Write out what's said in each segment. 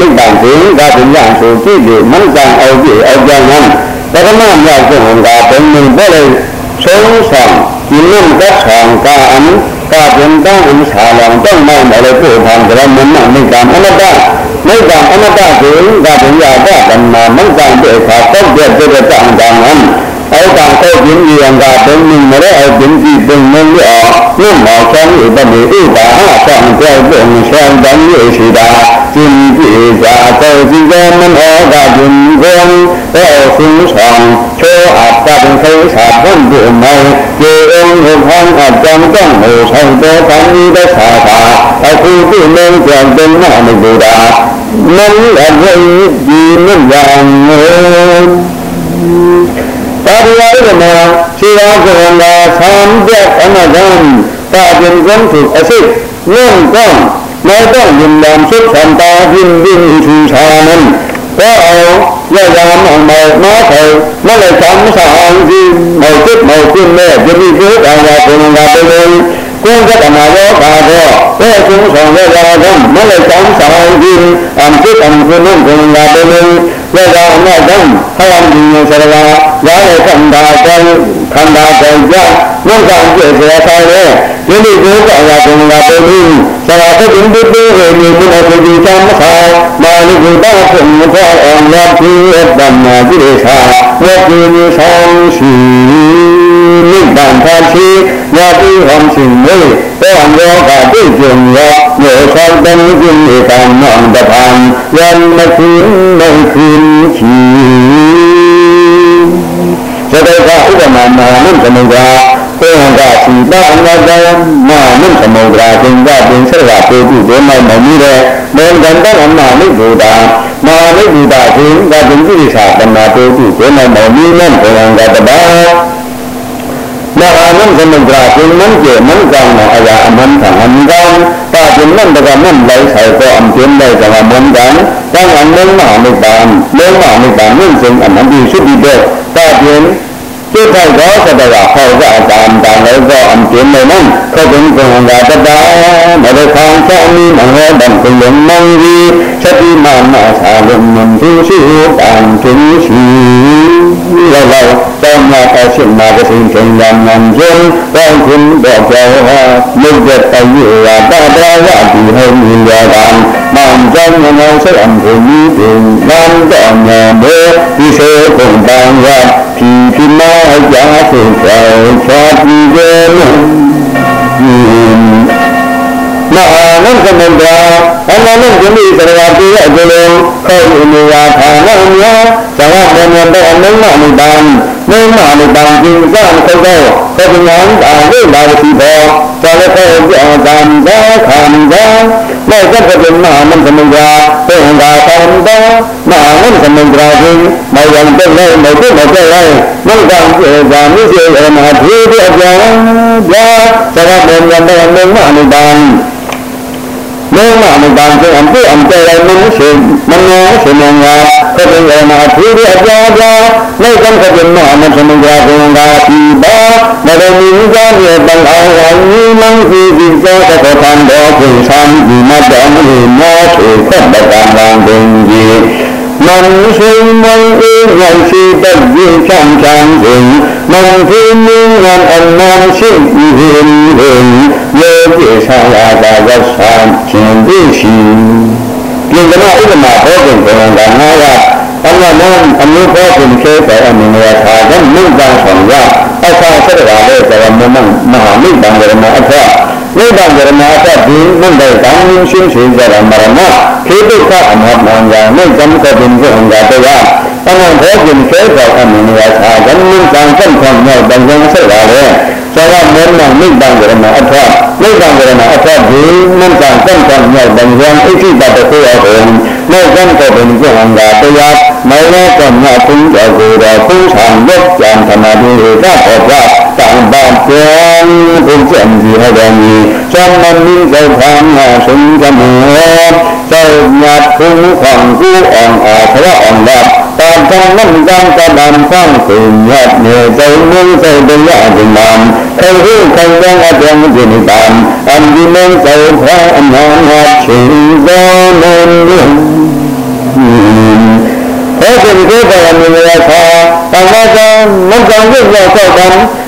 ကမှာနိဗ္ဗာန်နိဗ္ဗာန်ကိုဒါပညာဆိုကြည့်ပြီးမနတန်အောင်ကြည့်အောင်ကြံနံပရမမြောက်ဆုံးကဘုံမြင်ပေါ်လေဆုံးဆောင်ဒီနံကဆောင်ကအံကာပင်တောင်းဥစာလောင်တောင်းနိုင်တယ်လို့ပြောထားတယ်မမနိဗ္ဗာန်အနတ္တနိဗ္ဗာန်အနတ္တကိုဒါပညာကဓမ္မမနတန်တဲ့အခါတောက်တဲ့တဲ့တော เอาต่างเข้าถึงเยียงกาเป็นหนึ่งมาได้เอาถึงที่เป็นหนึ่งที่ออกนุ่มหมอช่างอยู่ตะเบียอุตาหะช่างเจ้าเรื่องช่างดังเยสีดาจินจีจาเจ้าจีเจ้ามันออกาจินเจ้าเอาคุณช่างโชว์อาจารย์เคยสาพุ่นอยู่ไหมเจ้าเองหุ่นพันอาจารย์ต้องหูช่างเจ้าทั้งนี้ได้สาขาเอาคือที่เมืองเจ้าเป็นหน้าในบูดามันอะไรดีมันอย่างเงิน ပါရိယဥပမာရှိရာကရဏာသံပြအနဒံတာပင်ကုံသူအစိတ်ငုံကောင်းမေတ္တယင်လံသုသံတာယင်ဝိသုသာနံဘောအောယောယမဟမေမောထေမလေသံသာဟံဒီမောတိမောတိမေယမိဇေကာယဘုံကတေလေကိုယ်ကတနာရောဘာတော့ဘယ်ကုဆောင်လဲလာတော့မလေသံသာဟံဒီအံတိတံဘုံဘုံကတေလေဝေဒာနတံဟယံဒီနေစရလာ ဒါလည်းခန္ဓာကိုယ်ခန္ဓာကိုယ်ကြောင့်ဝိဇ္ဇာကျေကျေဆိုင်လေဒီလိုကိုယ်ကအရာကုံကပုံပြီးဆရာသခင်ဒီပေးရေမြေမှုနဲ့ဒီသံမခါမာလိကုတာဖြစ်မြတ်အောင်လက်ပြည့်တမ္မာကြိသာဝတ်ကြည်ဆောင်ရှိနိဗ္ဗာန်သာရှိရတိဟံရှင်မေတောရောကတိကျုံရောမေသောတံကျင်းဧကံနောတပံယံမခုမေခုချီ သတ္တကဥပမာမာနုသမုဒ္ဒရာပေဟံကစီပါအနာတမာနုသမုဒ္ဒရာသင်္ကပင်ဆက်ရာပေတုဒေမမမီတဲ့မေန္တန်တအနာနုဘုဒ္ဓမာနုဘုဒ္ဓသင်္ကပင်ကိရိသာတမပေတုဒေမမမီနံပေဟံကတပါမဟာနံသမုဒ္ဒရာသင်္မံကျေမံကံမအရာအမံသံအံကံ တာကျင်နံတကမံလိုက်ဆိုင်တော့အံကျင်းလိုက်ကမံကံတံအံမံမနိဗ္ဗာန်မေမနိဗ္ဗာန်မြင့်စ ဉ်အမံဒီရှိတဲ့တာကျင်စိတ်ထိုက်သောသတ္တဝါဟောကြအတံတံလည်းသောအံကျင်းနေနံခေကုံကုံကတတမရခံချာမိမဟောတံကုလမံဝီသတိမမသာလုံမံသူရှိတံသူရှိလောလောသောမအရှင်နာကစိဉ္ချံယံနံကျင်းတောင်းခွင်တော်ကြောဟာမြတ်တဲ့တယဝတတရာဝတိဟောမိယောတံမောင်ကြောင့်မနောဆက်အံကိုမိပင်နံတော်ညံဘေဒီစေကုန်တံရဖြီဖြီမောကြာဆုကြောချာပြီးကြမဟာ နံသမန္တာအနန္တဂမိသရဝတိရဲ့အကျလုံးခေဥနေယထာနံယောဇဝမေနတေအနုမနိတံနိမနိတံကိသံခေသောခေပညာတာဝိလာဝတိဘောဇာလခေကြောတံဒေခံဒေမေသဗ္ဗမနံသမန္တာပေဟံသာသံတောမဟာနံသမန္တာကိမေယံတေလေမေတုမတေလေမန္တံပြေဇာမိစေရမထေရအပြံဘာဇဝမေနတေအနုမနိတံ မေမမတန်တဲ့အပြည့်အံတယ်မင်းရှင်မနောရှင်မငါသတ္တဝနာသီရအပြာပြာနေကံကပြမအမသမင်္ဂါဘုံသာဤပါမရမီဇာမြေတန်အောင်ဝညိမံစီစီသောတတံတော်ကိုသံဒီမတံမေမောထေသတ္တကံဘံဘုံကြီး မန်ရှိမံအေရရှိတတ်ခြင်းချမ်းချမ်းခြင်းမန်ဖိမင်းငန်အနန္ရှိဤဟိဟိယောပိသလာတာဝဆံခြင်းသိရှိပြင်ကနာဥဒမာဘောကံကံကငါရအမနံအမှုဘောကံခေပေအမင်္ဂလာသာကမြင့်တန်ဆောင်ရအခါဆက်ရလေဇဝမမမဟာမိတံရမအထ နိဗ္ဗာန်ရမအထဒီမန္တေကောင်းရှင်းရှင်းကြရမရမခေတုကအမတ်မန္ယာနိဇံကပင်ဇံကတရားအမှန်ဘောကံခေပေအမင်္ဂလာသာကမြင့်တန်ဆောင်ဆောင်ရတန်ကြံဆက်ရလေသောကမေနနိဗ္ဗာန်ရမအထနိဗ္ဗာန်ရမအထဒီမန္တန်ဆောင်ဆောင်ရတန်ကြံအိဋ္ဌိတတခေယဟေနောကံကပင်ဇံကတရားမေနကမ္မကုံကြောကိုတော်ကုသံရက်ကြံသမာဓိဧကဘောပြ တံပတံဘုဇံဒီဟဒမီသမ္မမိသောခံငါဆုံးကမောသောညတ်ဘုံခွန်ကူအောင်အားသရအောင်လာတာတံနံကံတတံသံသိညတ်နေစိတ်မှုစိတ်တရားဒီမံခေဟုခံတံအတံဒီနိဗ္ဗာန်အန္တိမံသောဘာအနန္တချင်းသောနံဟောဒီကိုယ်တော်မြင်ရတာသမ္မာကံမကံရုပ်ရောက်တော့တယ်အန္တမစင်အဝါတရားရဲ့သဘာဝနဲ့နာအတိယအမတနိဗ္ဗာန်ဆောင်မဆာနိဗ္ဗာန်ဆောင်မဆာခြင်းမကံရုပ်ရောက်တော့တယ်အစင်းအဝါချက်တဲ့တော့သတ္တဝါအမြင်ချင်းအရာစိတ်တော့သတ္တဝါမဲ့ကံကပင်ကအ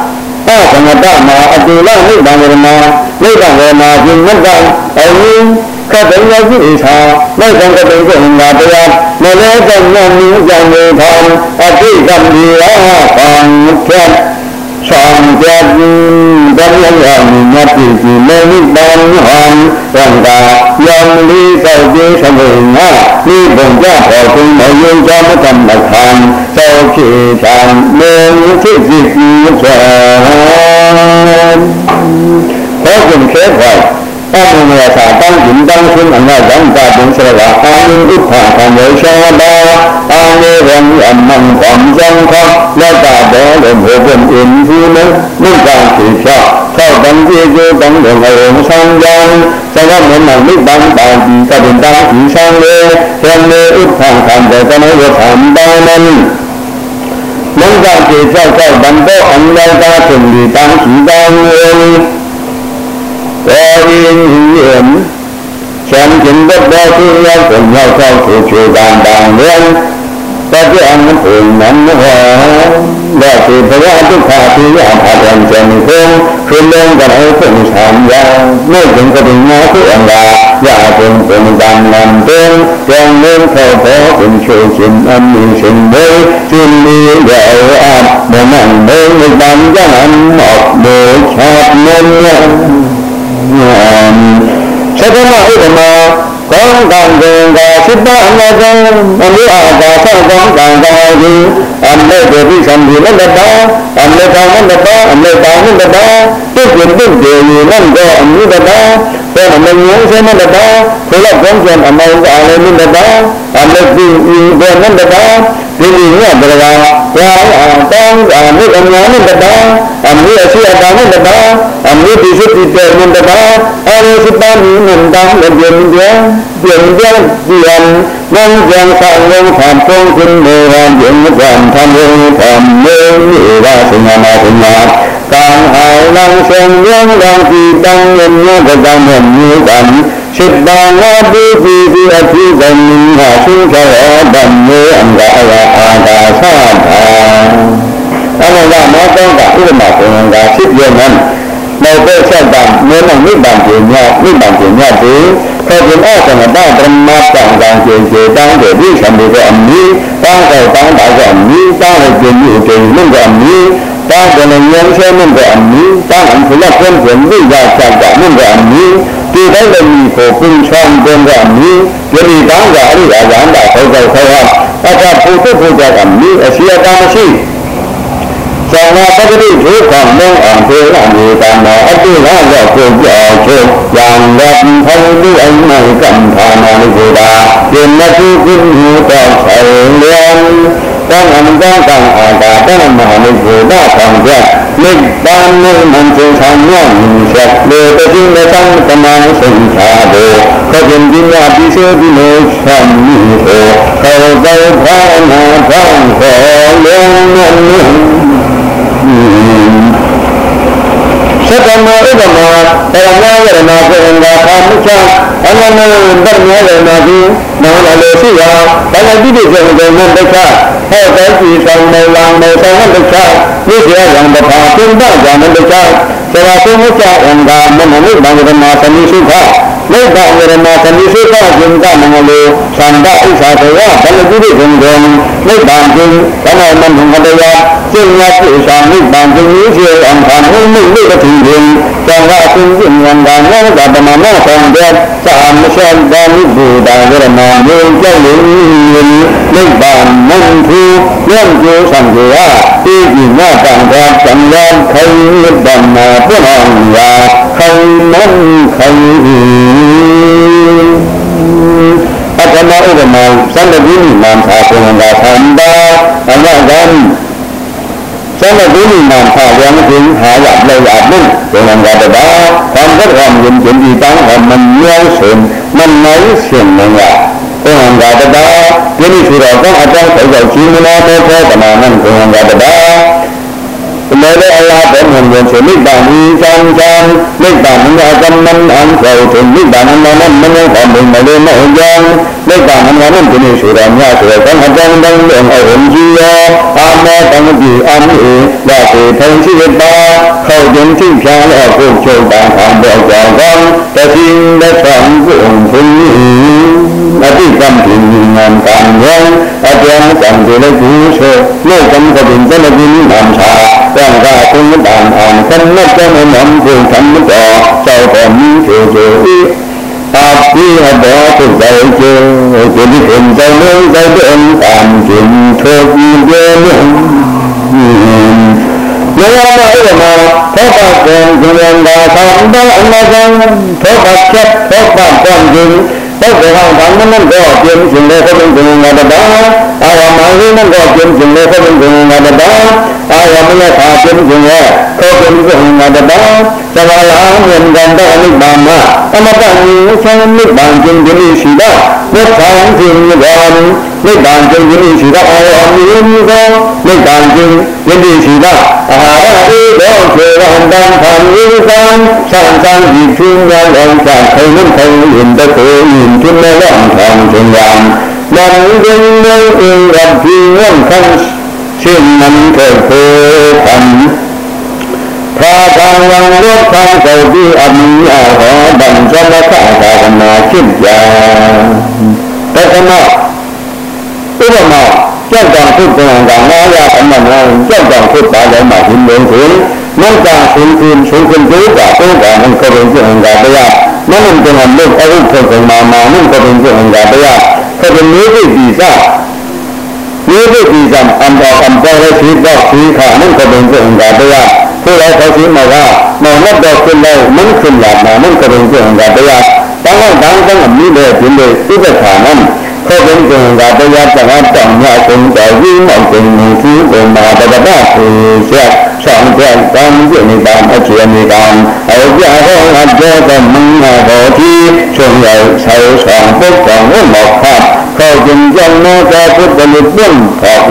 အတ္တမတမှာအတူလားနိဗ္ဗာန်ရမနိဗ္ဗာန်ရမဒီမြတ်အောင်ကြီးကတည်းရောကြီးသာမဲ့ကံကပင်ကအင်္ဂါတရားမလဲကံညံ့မြင့်ကြံနေထောင်အတိကံဒီရောပံဖြတ် ဆောင်ကြခြင်းဘယ်လိုလဲမြတ်ပြည်စီမေနိတံဟံသံဃာယံလေးသောက်ခြင်းသမေငါဒီဘုံကြတော်ခြင်းမယုံကြမကံမခံသောခေသံမေဖြစ်စီစီဆွာဘော ကံခဲပါအမှန်တရားသာတန်းကျင်တန်းရှင်အနာကြောင့်တာတင်စရကအာယုဥပ္ပါခံရရှာပါအာမေရံအမံကံဇံခလက်တာတော်လည်းဘုရားအင်းကြီးနဲ့မြတ်တာသိချောက်သောတန်ကြီးကိုတန်တော်ရုံဆောင်ကြံသဝမနမိတံတာတိကတ္တံဤဆောင်လေသမေဥပ္ပါခံတဲ့တမေဝသံတောနံမင်္ဂတေကြောက်ကြောက်တန်တော်အံလိုက်တာသင်္ဒီတံဤတံဝေ တော်ရင်ရင်ချမ်းကျင်တဲ့တော်သူရောက်ကိုမြောက်သောသူချေတံတံလေတပြံဘုံနံဟောလက်စီဘဝဒုက္ခတိယဘာတံဇံကိုခွင်လုံးကလည်းပုံစံရမြေကျင်ကတိညာကိုအင်္ဂါရာကျင်ပုံစံနံတုံကျန်လင်းခေါ်ပေါ်ပင်ချိုခြင်းအမင်းရှင်မေကျင်လီရောအပ်မနံမေတံကြံမော့မေချတ်မင်း သတ္တမဥဒ္ဓမကောင်းကံကံကစိတ္တအနတံအမိအာသာသကောင်းကံကံဒီအမေတပိသံဒီနတတာအမေတာနတတာအမေတာနတတာတိကျတိတေယနံကောအမိတတာဘောမဉ္ဇေနတတာဘုရားကောင်းကံအမေအာလည်းနတတာအမေတိဘောနတတာ ဒီလိုညဘရဝါရာတောင်းအမိအများနတတာအမိအရှိအတာနတတာအမိတိစိတိတေနတတာအရိစပန်နန္တံလည်းပြင်းပြင်းပြင်းပြင်းပြန်မံကြံဆောင်လုံးခံပုံခွင်မေရံပြင်းကြံသံယံသံမေဝါစင်နာမနာကံဟောင်းလံဆင်ယံလံဒီတံယညကတံ မြေကံစိတ္တနာပိပိပိအภิဇံဟာသုခရောဓမ္မေအံဂါယအာဂါသတာအမှန်ကမောတောကဥပမာပုံကဖြစ်ပြနေမောတောဆက်တာမေနမိဗံပညာမိဗံပညာတိခေတ္တအသနတပရမတ္တံကံကျေကျေတံတေဝိသံမေကအမိတောင်းတော့တောင်းတာကအမိ တောင်းလို့ပြင်းမှုအကျဉ်းလို့ကအမိတောင်းတယ်ဉာဏ်ဆဲမှုကအမိတောင်းအဖလကွန်ကျင်မိရချက်ကအမိကအမိဒီတိုင်းလည်းမိကိုပင်ချောင်းတဲ့ကအမိယတိတောင်းကအရိယာဇန္တာခေါ်ခေါ်ခေါ်အတ္တပုထုပုကြကမိအစီအကမရှိသံဃာပဂတိဒုက္ခမောအောင်သေရမေတ္တာမောအတုလာရောက်ကိုကြောက်ချုပ်ယံဝတ်ဖောင်းလူအိမ်မိုကံထာနာလိကိုတာဒီမတုကုမှုတော့ဆိုင်လျံ တန်အမတန်တန်အာတာတန်မဟာလိကိုတာဆောင်ကြနိဗ္ဗာန်မန်ချေဆောင်ညံဆက်လေတတိမတံတမန်စင်သာဘောခကြင်ဒီနာပိစေဒီမေသံမိဟောသောတောဘာနာသံခောလုံးနံ သတ္တမဥဒ္ဓမပရမယရဏကိုင်္ဂါသာမှုချအနန္တဗတ္တမယရဏတိနောလလေရှိယဘာလတိတိကျေကျေမဒုက္ခဟောတောကြည်ဆောင်မေလံမေသောဒုက္ခနိစ္စယံပဖာပိဋကဇာမဒုက္ခသရသုမုချအင်္ဂါမနမိဘံရမသမိစုခနိဗ္ဗာန်ရမသမိစုခကျင်ကမငလေသံဃဣစ္ဆာတဝဘလတိတိဂုံဂံနိဗ္ဗာန်ကျင်ဘလမန္တ จึงวัดอุตานิบางจึงนี้เชื่ออังคารไม่ไม่ไม่กระถิ่นเพียงจังว่าคุณจึงยังการนั่งกับประมาณนั่งสองเดือนสามเช่นดานิบูดาเวรมาเมืองเจ้าหลวงเงินเล่นบานมุ่งทูเรื่องคือสังเกตว่าที่อยู่หน้าต่างแดนจังยานใครเล่นดันมาเพื่อห้องยาใครนั่นใครอือัตมาอุตมาสันติวิมานสาธุนันทาสันดาอันนั้น ဆန္ဒဒုနိမံဖာယံကိဟာယပလယအပုဒေနံကတဘာသမ္ပတ္တံယံကျင်ဒီတံအမမြောရှင်မမိုင်းရှင်မင်္ဂဒေနံကတဘာယနေ့ထူတော်ကအတောက်ဆောက်ရောက်ရှင်မနာတောသောတမနံဒေနံကတဘာ လေလေအလားဘယ်မှာမြင်ချင်မိဗ္ဗာန်ဤသံသံမိဗ္ဗာန်ငါကမ္မံအံသောသူမိဗ္ဗာန်နမမနောဘမမလေးမဟုတ်ကြောင့်မိဗ္ဗာန်ငါနဲ့ဒီနေ့ဆိုရမြတ်ဆိုတော့အတန်တန်တဲ့ဟောကြီးရောအာမေတံပြီအမိဟေဒါကိုထုံရှိပါခေါင်းတင်ကြည့်ဖြာတော့ကိုချုပ်တာဟောတော့ကြောင့်တသိလက်ပံကုန်ဘူးအတိကံဒီနံကံရောအတံကံဒီလေကုသောလောကံကံတလကိနံသာงอาจารย์ดังเรื่องเอาหุ่นจียาอาแม่ตั้งจีอันเอว่าคือทั้งชีวิตบ้าเข้าถึงที่แค่แล้วพวกโชว์บางทางบอกจากกันแต่สิ่งใดฝันก็องค์ถึงอธิกรรมถึงงานการเงินอาจารย์สั่งจะได้ผู้เชื่อโลกกันก็เป็นเจ้าหน้าที่นำชาร่างกายคุณด่านอ่านกันนักจะไม่นำผู้ทำต่อเจ้าแต่มีเชื่อเจออาชีพบอกทุกใจเจอจะได้เป็นใจเลื่อนใจเดินตามจริงเธอมีเดินเมื่อมาเอ๋มาเพราะปากแกงจงยังดาทำได้อันนั้นเพราะปากแคบเพราะปากกว้างจริงเพราะเราทำนั้นก็เตรียมสิ่งใดก็เป็นจริงงานได้อา အာယမနခာပြုစုရဲ့သောကမိသဟံနာတပသဗ္ဗလာယံကန္တအနိဗ္ဗာမသမတံသံနိဗ္ဗာန်ကျင်တိရှိတာသစ္စာံဖြင့်နိဗ္ဗာန်နိဗ္ဗာန်ကျင်တိရှိတာအာယအမိမိသောနိဗ္ဗာန်ကျင်တိရှိတာအာရဧတောခေရဟံတံခံဝိသံသံသံဒီဖြင့်ရောလောကခေနုခေယံတခေယံကျင်လောကံသံယံ làm dân nơi yên gặp thiên nhân thân จริงสีดาอารมณ์นี้ก็นิบานจริงจริงสีดาอาหารที่เราเชื่อวันดังทำยิ่งกันสร้างสร้างยิ่งชุ่มยามองจากใครนั้นใครเห็นตะโกนยิ่งชุ่มแม่ร่างทองเชียงยามมันยังไม่เองรับที่ว่างคันเช่นนั้นเกิดโผพันพระทางวัง ဒီလိုဒီကံအံတော်အံတော်ရဲ့ဒီတော့ဒီခါမင်းကဘုံကျင်တာတရားဆိုတော့ဆောက်ရှိမှာကမောဟတော့ခုလို့မင်းခုလာမှာမင်းကဘုံကျင်တာတရားတောင်းတောင်းတောင်းအမိတဲ့ဒီလိုဥပ္ပခါနံခေဘုံကျင်တာတရားတရတောင်းရကုန်တော်ကြီးမောင်ကုန်မူကြီးဘုံမှာတပ္ပခေဆက်ဆောင်ကြံတောင်းကျင်နေတာအခြေအနေကအောက်ကြဟောအပ်တဲ့မင်းဟောတိချုံရောက်ဆောက်ဆောင်ပုဂ္ဂိုလ်မောခ งอาวุธคนของมามานั่นก็เป็นเรื่องการไปยากก็เป็นเ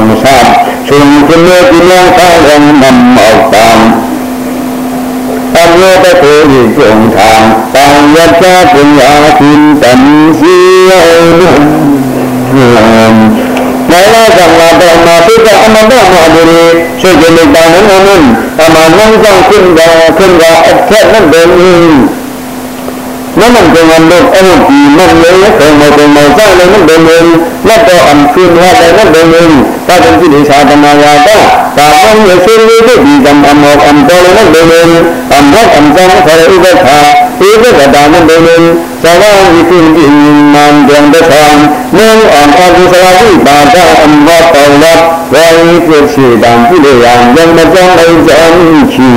นื้อที่ดีซ่าเนื้อที่ดีซ่าอันบอกอันบอกและชีวิตบอกชีวิตขานั่นก็เป็นเรื่องการไปยากผู้ใดเขาชี้มาว่าหมอนับดอกขึ้นแล้วมันขึ้นหลับมานั่นก็เป็นเรื่องการไปยากตั้งแต่ตั้งแต่มีเลยถึงเลยที่จะขานั้ นั่นมันเป็นเงินเล่นไอ้ดีมันเลยเป็นมาเป็นมาสร้างเลยมันเป็นเงินนั่นก็อันคืนว่าเลยมันเป็นเงินถ้าเป็นที่ดิชาธรรมยาก็ตาต้องเลยซื้อเลยก็ดีจำอันหมอกอันโตเลยมันเป็นเงินอันรักอันจำใครอุปถาอุปถาดามันเป็นเงินสาวาวิคุณอินมันเดือนเดือนเนื่องอันอันสวาวิบาดาอันว่าตลอดไว้เพื่อสีดำผู้เลี้ยงยังมาจ้องเลยจ้องขี้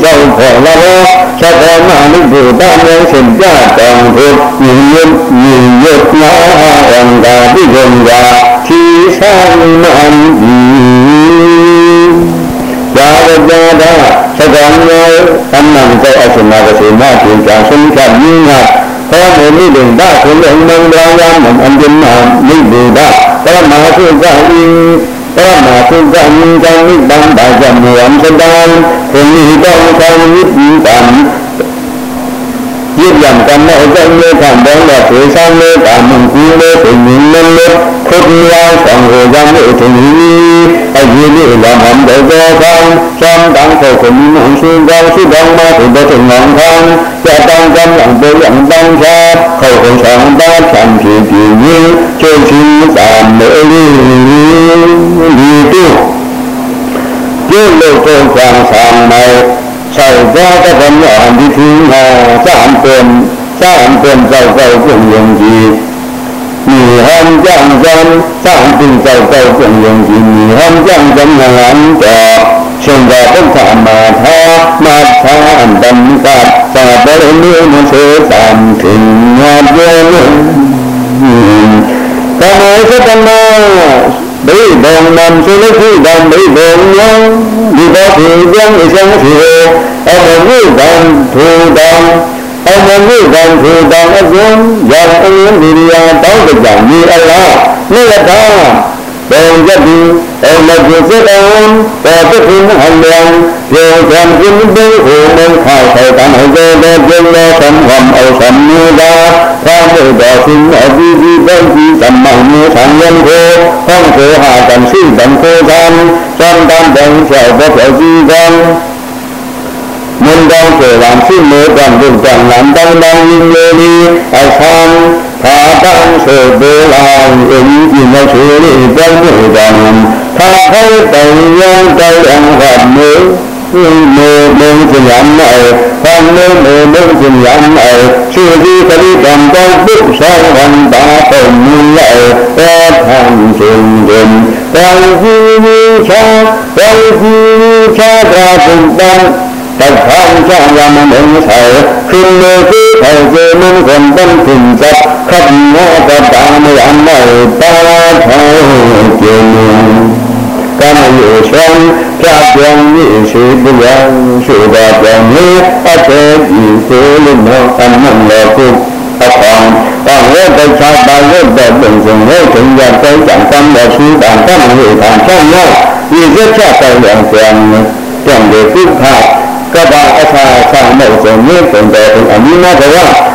เจ้าขอละว่า သာတတိလေးသာသနာယာတာသာမန်ရရှိလေးဒီကံအမောအံတော်လည်းနဲ့တယ်အမတ်အံဆောင်ခေါ်ဥပ္ပခာဧကကတာနဲ့တယ်သဝဝိကိတိမန္တံတသံမေအံအကုသရာဝိပါဒအမ္မောတောလဝါယိပြည့်စေတံပြုလေယံယံမကြောင့်အိဇံချီသောခေါ်လာသောသတ္တမနုဘုဒ္ဓမေရှင်ကြတောင်ဘုညင်ညင်ညင်ညက်နာအံသာပိဂံယာသီသံမံဒီယာဝတ္တသကံယောသမ္မံသောအရှင်နာဝစေနာပြေကြဆုံးဖြတ်မြင်းကဟောမေနိလင်ဒကုလမံဒရာယမံအန္တမနိဗ္ဗေဒပရမသုဇာတိ ပရမသုဇာနိဇာနိဗ္ဗံဒါဇမေယံသတံဘုံဤတောသံဝိပိတံ ยึดอย่างกันไม่ใจเมื่อทำบ้องว่าเสียสร้างเมื่อตามมึงกูเมื่อถึงมินเมื่อคุดยาวสองหัวยังไม่ถึงนี้ไอ้ยี่นี่ละมันเดือดร้อนซ้ำดังเขาคนมีหงสูงเราสุดองมาถึงไปถึงหลังทางจะตั้งกันอย่างเป็นอย่างตั้งชาเขาคนสองบ้านฉันที่ที่ยิ่งเชื่อชิงตามเมื่อลีลีตู้ยื่นโลกโกงความสามใน ใช่ก็จะเป็นอย่างที่ทิ้งมาสามเป็นสามเป็นเจ้าเจ้าเพียงยังดีมีห้องจ้างจันสามเป็นเจ้าเจ้าเพียงยังดีมีห้องจ้างจันงานจะเช่นว่าต้องทำมาท้ามาทานดำกัดสาบริเนื้อมันเสือตามถึงงานเยอะทำไมจะทำมา bí bồn nằm xuống lấy khi đồng bí bồn nhau vì có thì dân thì xem thì hồ ông ông quý đồng thù đồng ông ông quý đồng thù đồng ở xuống dòng ông muốn đi ra tối được dòng như Allah như là đó bồn gia đình ông là việc rất ơn và tất nhiên hành động điều làm kinh bế hồ môn khai thầy tạm hậu cơ đê dân lo sầm hầm ầu sầm như đa tham người đỏ sinh ở vi vi vân vi sầm mỏng như sáng nhân khô phong khổ hạ tầm sư tầm khô gian trong tam đồng trèo có thể di gian môn đông trở làm sư mơ toàn vùng toàn làm đông đông như nhơ đi ai sang phá tăng sở bố lòng ứng chỉ nó xử lý trong người đồng tha thấy tây nhân tây ăn hoạt mới mơ mơ trình ảnh này con mơ mơ mơ trình ảnh này chưa đi ta đi cầm con bức sau hành ta tổng như lại ta thành trình trình con chi như cha con chi như cha ra cùng tâm tập phong cha ra mà mừng thầy khinh mơ cứ thầy dê mừng gần tâm tình tập khắp ngõ tập ta mới ăn này ta thầy kiều kama yusan pratyam yisi buyan sudatyam ni ate yisi lino annam laku akwam còn với cái cha ba với đời bình thường với thượng dân tới chẳng tâm là suy bản tâm người thành trong nhau vì rất cha tài lượng tiền tiền để phước hạt các bạn ở xa xa mẫu trường như tưởng đề thì ở như nó thế đó xa ra ta thì ra sống thì trong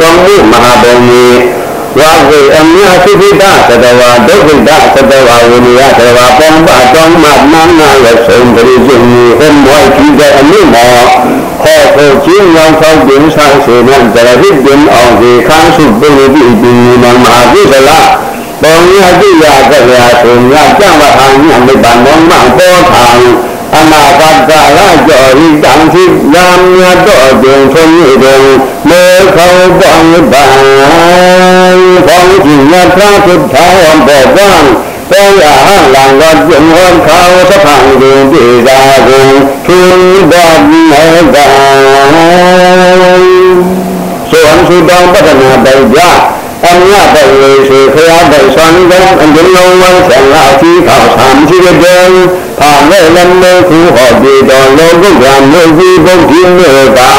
ကောမှုမဟာဘုံကြီး ဝါဝေအမြတ်သုခိတသတဝါဒုက္ခိတသတဝါဝိနည်းသတဝါပေါင်းပါတောင်းမှမန္နာရဆုံးပရိစုံဟောမွိုင်းကြည့်တဲ့အမှုမောဟောဖို့ချင်းရောင်ဆောင်ပင်ဆိုင်စေနံတရဟိပင်အောင်ဒီခန်းစုပုရိတိဒီမမဟာကုသလပုံရတိယကဗျာဆိုညကြမဟာညမိဗ္ဗာန်မောင်မပေါ်ထံ အနာဂတ်ကလာကြောရိတံသိယာမြတ်တော်တွင်ဆုံးရတဲ့မေခောပံပံဘောင်းကြီးမြတ်သာသုထာဝံဘောကံပေယဟလံကပြုံဟောခောသဖံဒီတိသာကိုသူဘောမေကံသောံသုတံပတနာပိယ အမြတ်တော်ဝေရှိခရတဲ့ဆွမ်းကအင်္ဂလိပ်ဝံဆံလာရှိခေါသံရှိတဲ့ဖာမဲ့လမ်းလေးခုဟောဒီတော်လောကုကံမြို့ကြီးဘုဒ္ဓိမြို့ကံ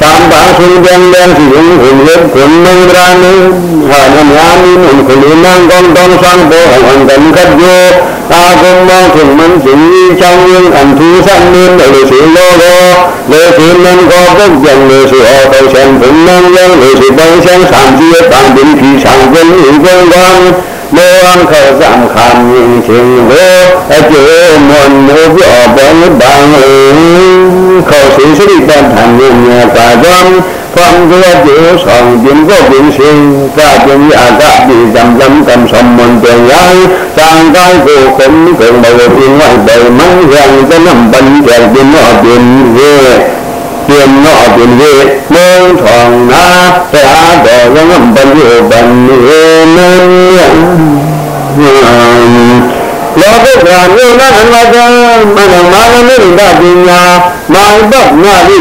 သံပါစုံတဲ့လမ်းစီရင်ခုလက်ခုမင်္ဂရာနိဟာနမယာမိနုခုလိနံကောင်းတောင်းဆောင်ဘောဟံတံကတ်ယော ตาคงมองถึงมันสีช่างยิ่งอันทูสันเนินเลยสีโลโลเลยสีมันก็บุกยังเลยสีออกไปฉันถึงนั่งยังเลยสีบางฉันสามเจียต่างเป็นผีช่างเป็นหญิงเป็นวันเมื่อวันเขาสามคำยิ่งชิงโลเจอมนโมบอบังบังเออเขาสีสิริบันทันยิ่งเนี่ยกาจอม ฟังเรือเดือสองเย็นก็เป็นสิ่งก็จะมีอากาศดีจำจำกำสมมันเปลี่ยนย้ายจางกายผู้คนเกิดบริพิงไว้ใบมันยังจะนำปัญญาเป็นนอเป็นเวเตียนนอเป็นเวเมืองทองนาแต่อาดอยังนำปัญญาบันเวนั่นยังလောကဓာမျိုးနာမတ္တမနမာနမိတ္တပညာမာဘတ်နာတိ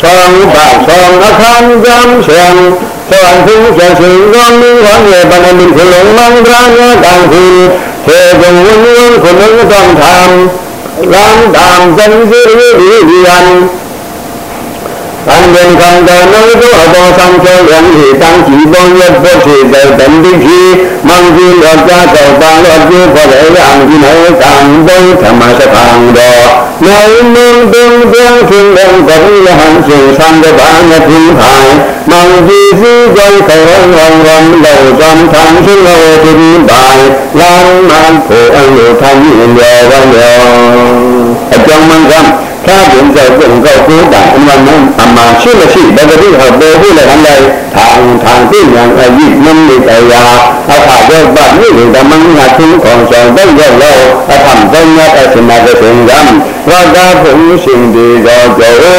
ဆောင်ပါဆောင်အခမ်းကံဆောင်ဆောင်သူဆောင်သူကမင်းဟောရဲ့ဗန္ဓမိခလုံးမန္တရာယတံခုသေကံဝိယံခလုံးတံထံရံတံဇံစီရိဒီဒီယံသံဃံကံတနုသောအဘောသံကျောယံဟိတံကြည်ပေါ်ရပ္ပေတိတံတံတိဖြိမံဇိလောကသောတံလောကေဘောရေယံဒီနောကံဘောသမသပံဒော နိုင်မင်းပင်ပြောင်းခြင်းတဲ့ကရုယဟံရှင်သံတဘာနတိဟာမောင်ကြည့်စည်းကြောင့်ခရုံဝံဝံလောကံသံသင်္ခေတိပိုင်လာမန်ဖို့အယုထံညောဝံယောအကြောင်းမှန်ကံ อหนึ่งผู้จริงที่กาว่าบางเดียวสอบทองที่มันทำดอนมันก็อ่อนยอที่ใจตากระอาที่ดินดันก็ไม่ตังหมู่พิกุลองค์ป้องถึงสิกขาราเทีย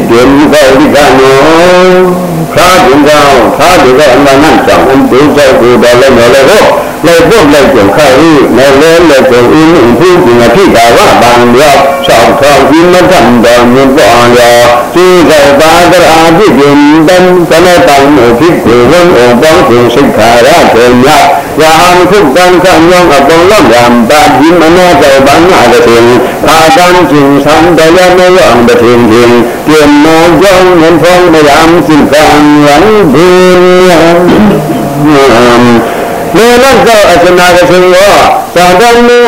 นยักยามทุกการขันยองอับงล้ำยามบาดหินมันน่าจะบังอาจถึงพาการจริงสันแต่ยังไม่ยอมไปทิ้ လိုက်ပုတ်လိုက်ကြုံခိုင်ဤလည်းလဲလည်းကြုံဤမှုပြုကျင်ဖြစ်တာဝဗံရောဆောက်ထောင်းဤမထံတော်မြတ်ပေါ်ရောသိကပါဒရာဖြစ်ခြင်းတံကနတံဖြစ်ကိုဝံဩပေါင်းခြင်းစိတ်ခါရတေယယာဟံခုတံကံယောအပေါင်းလောယံပါတိမနောတောဗံနာတေသာတံကျင်သံတယမေယံပတိံကျင်ပြေမောကြောင့်ငင်ဖုံးမယံစိကံယံဘေယံ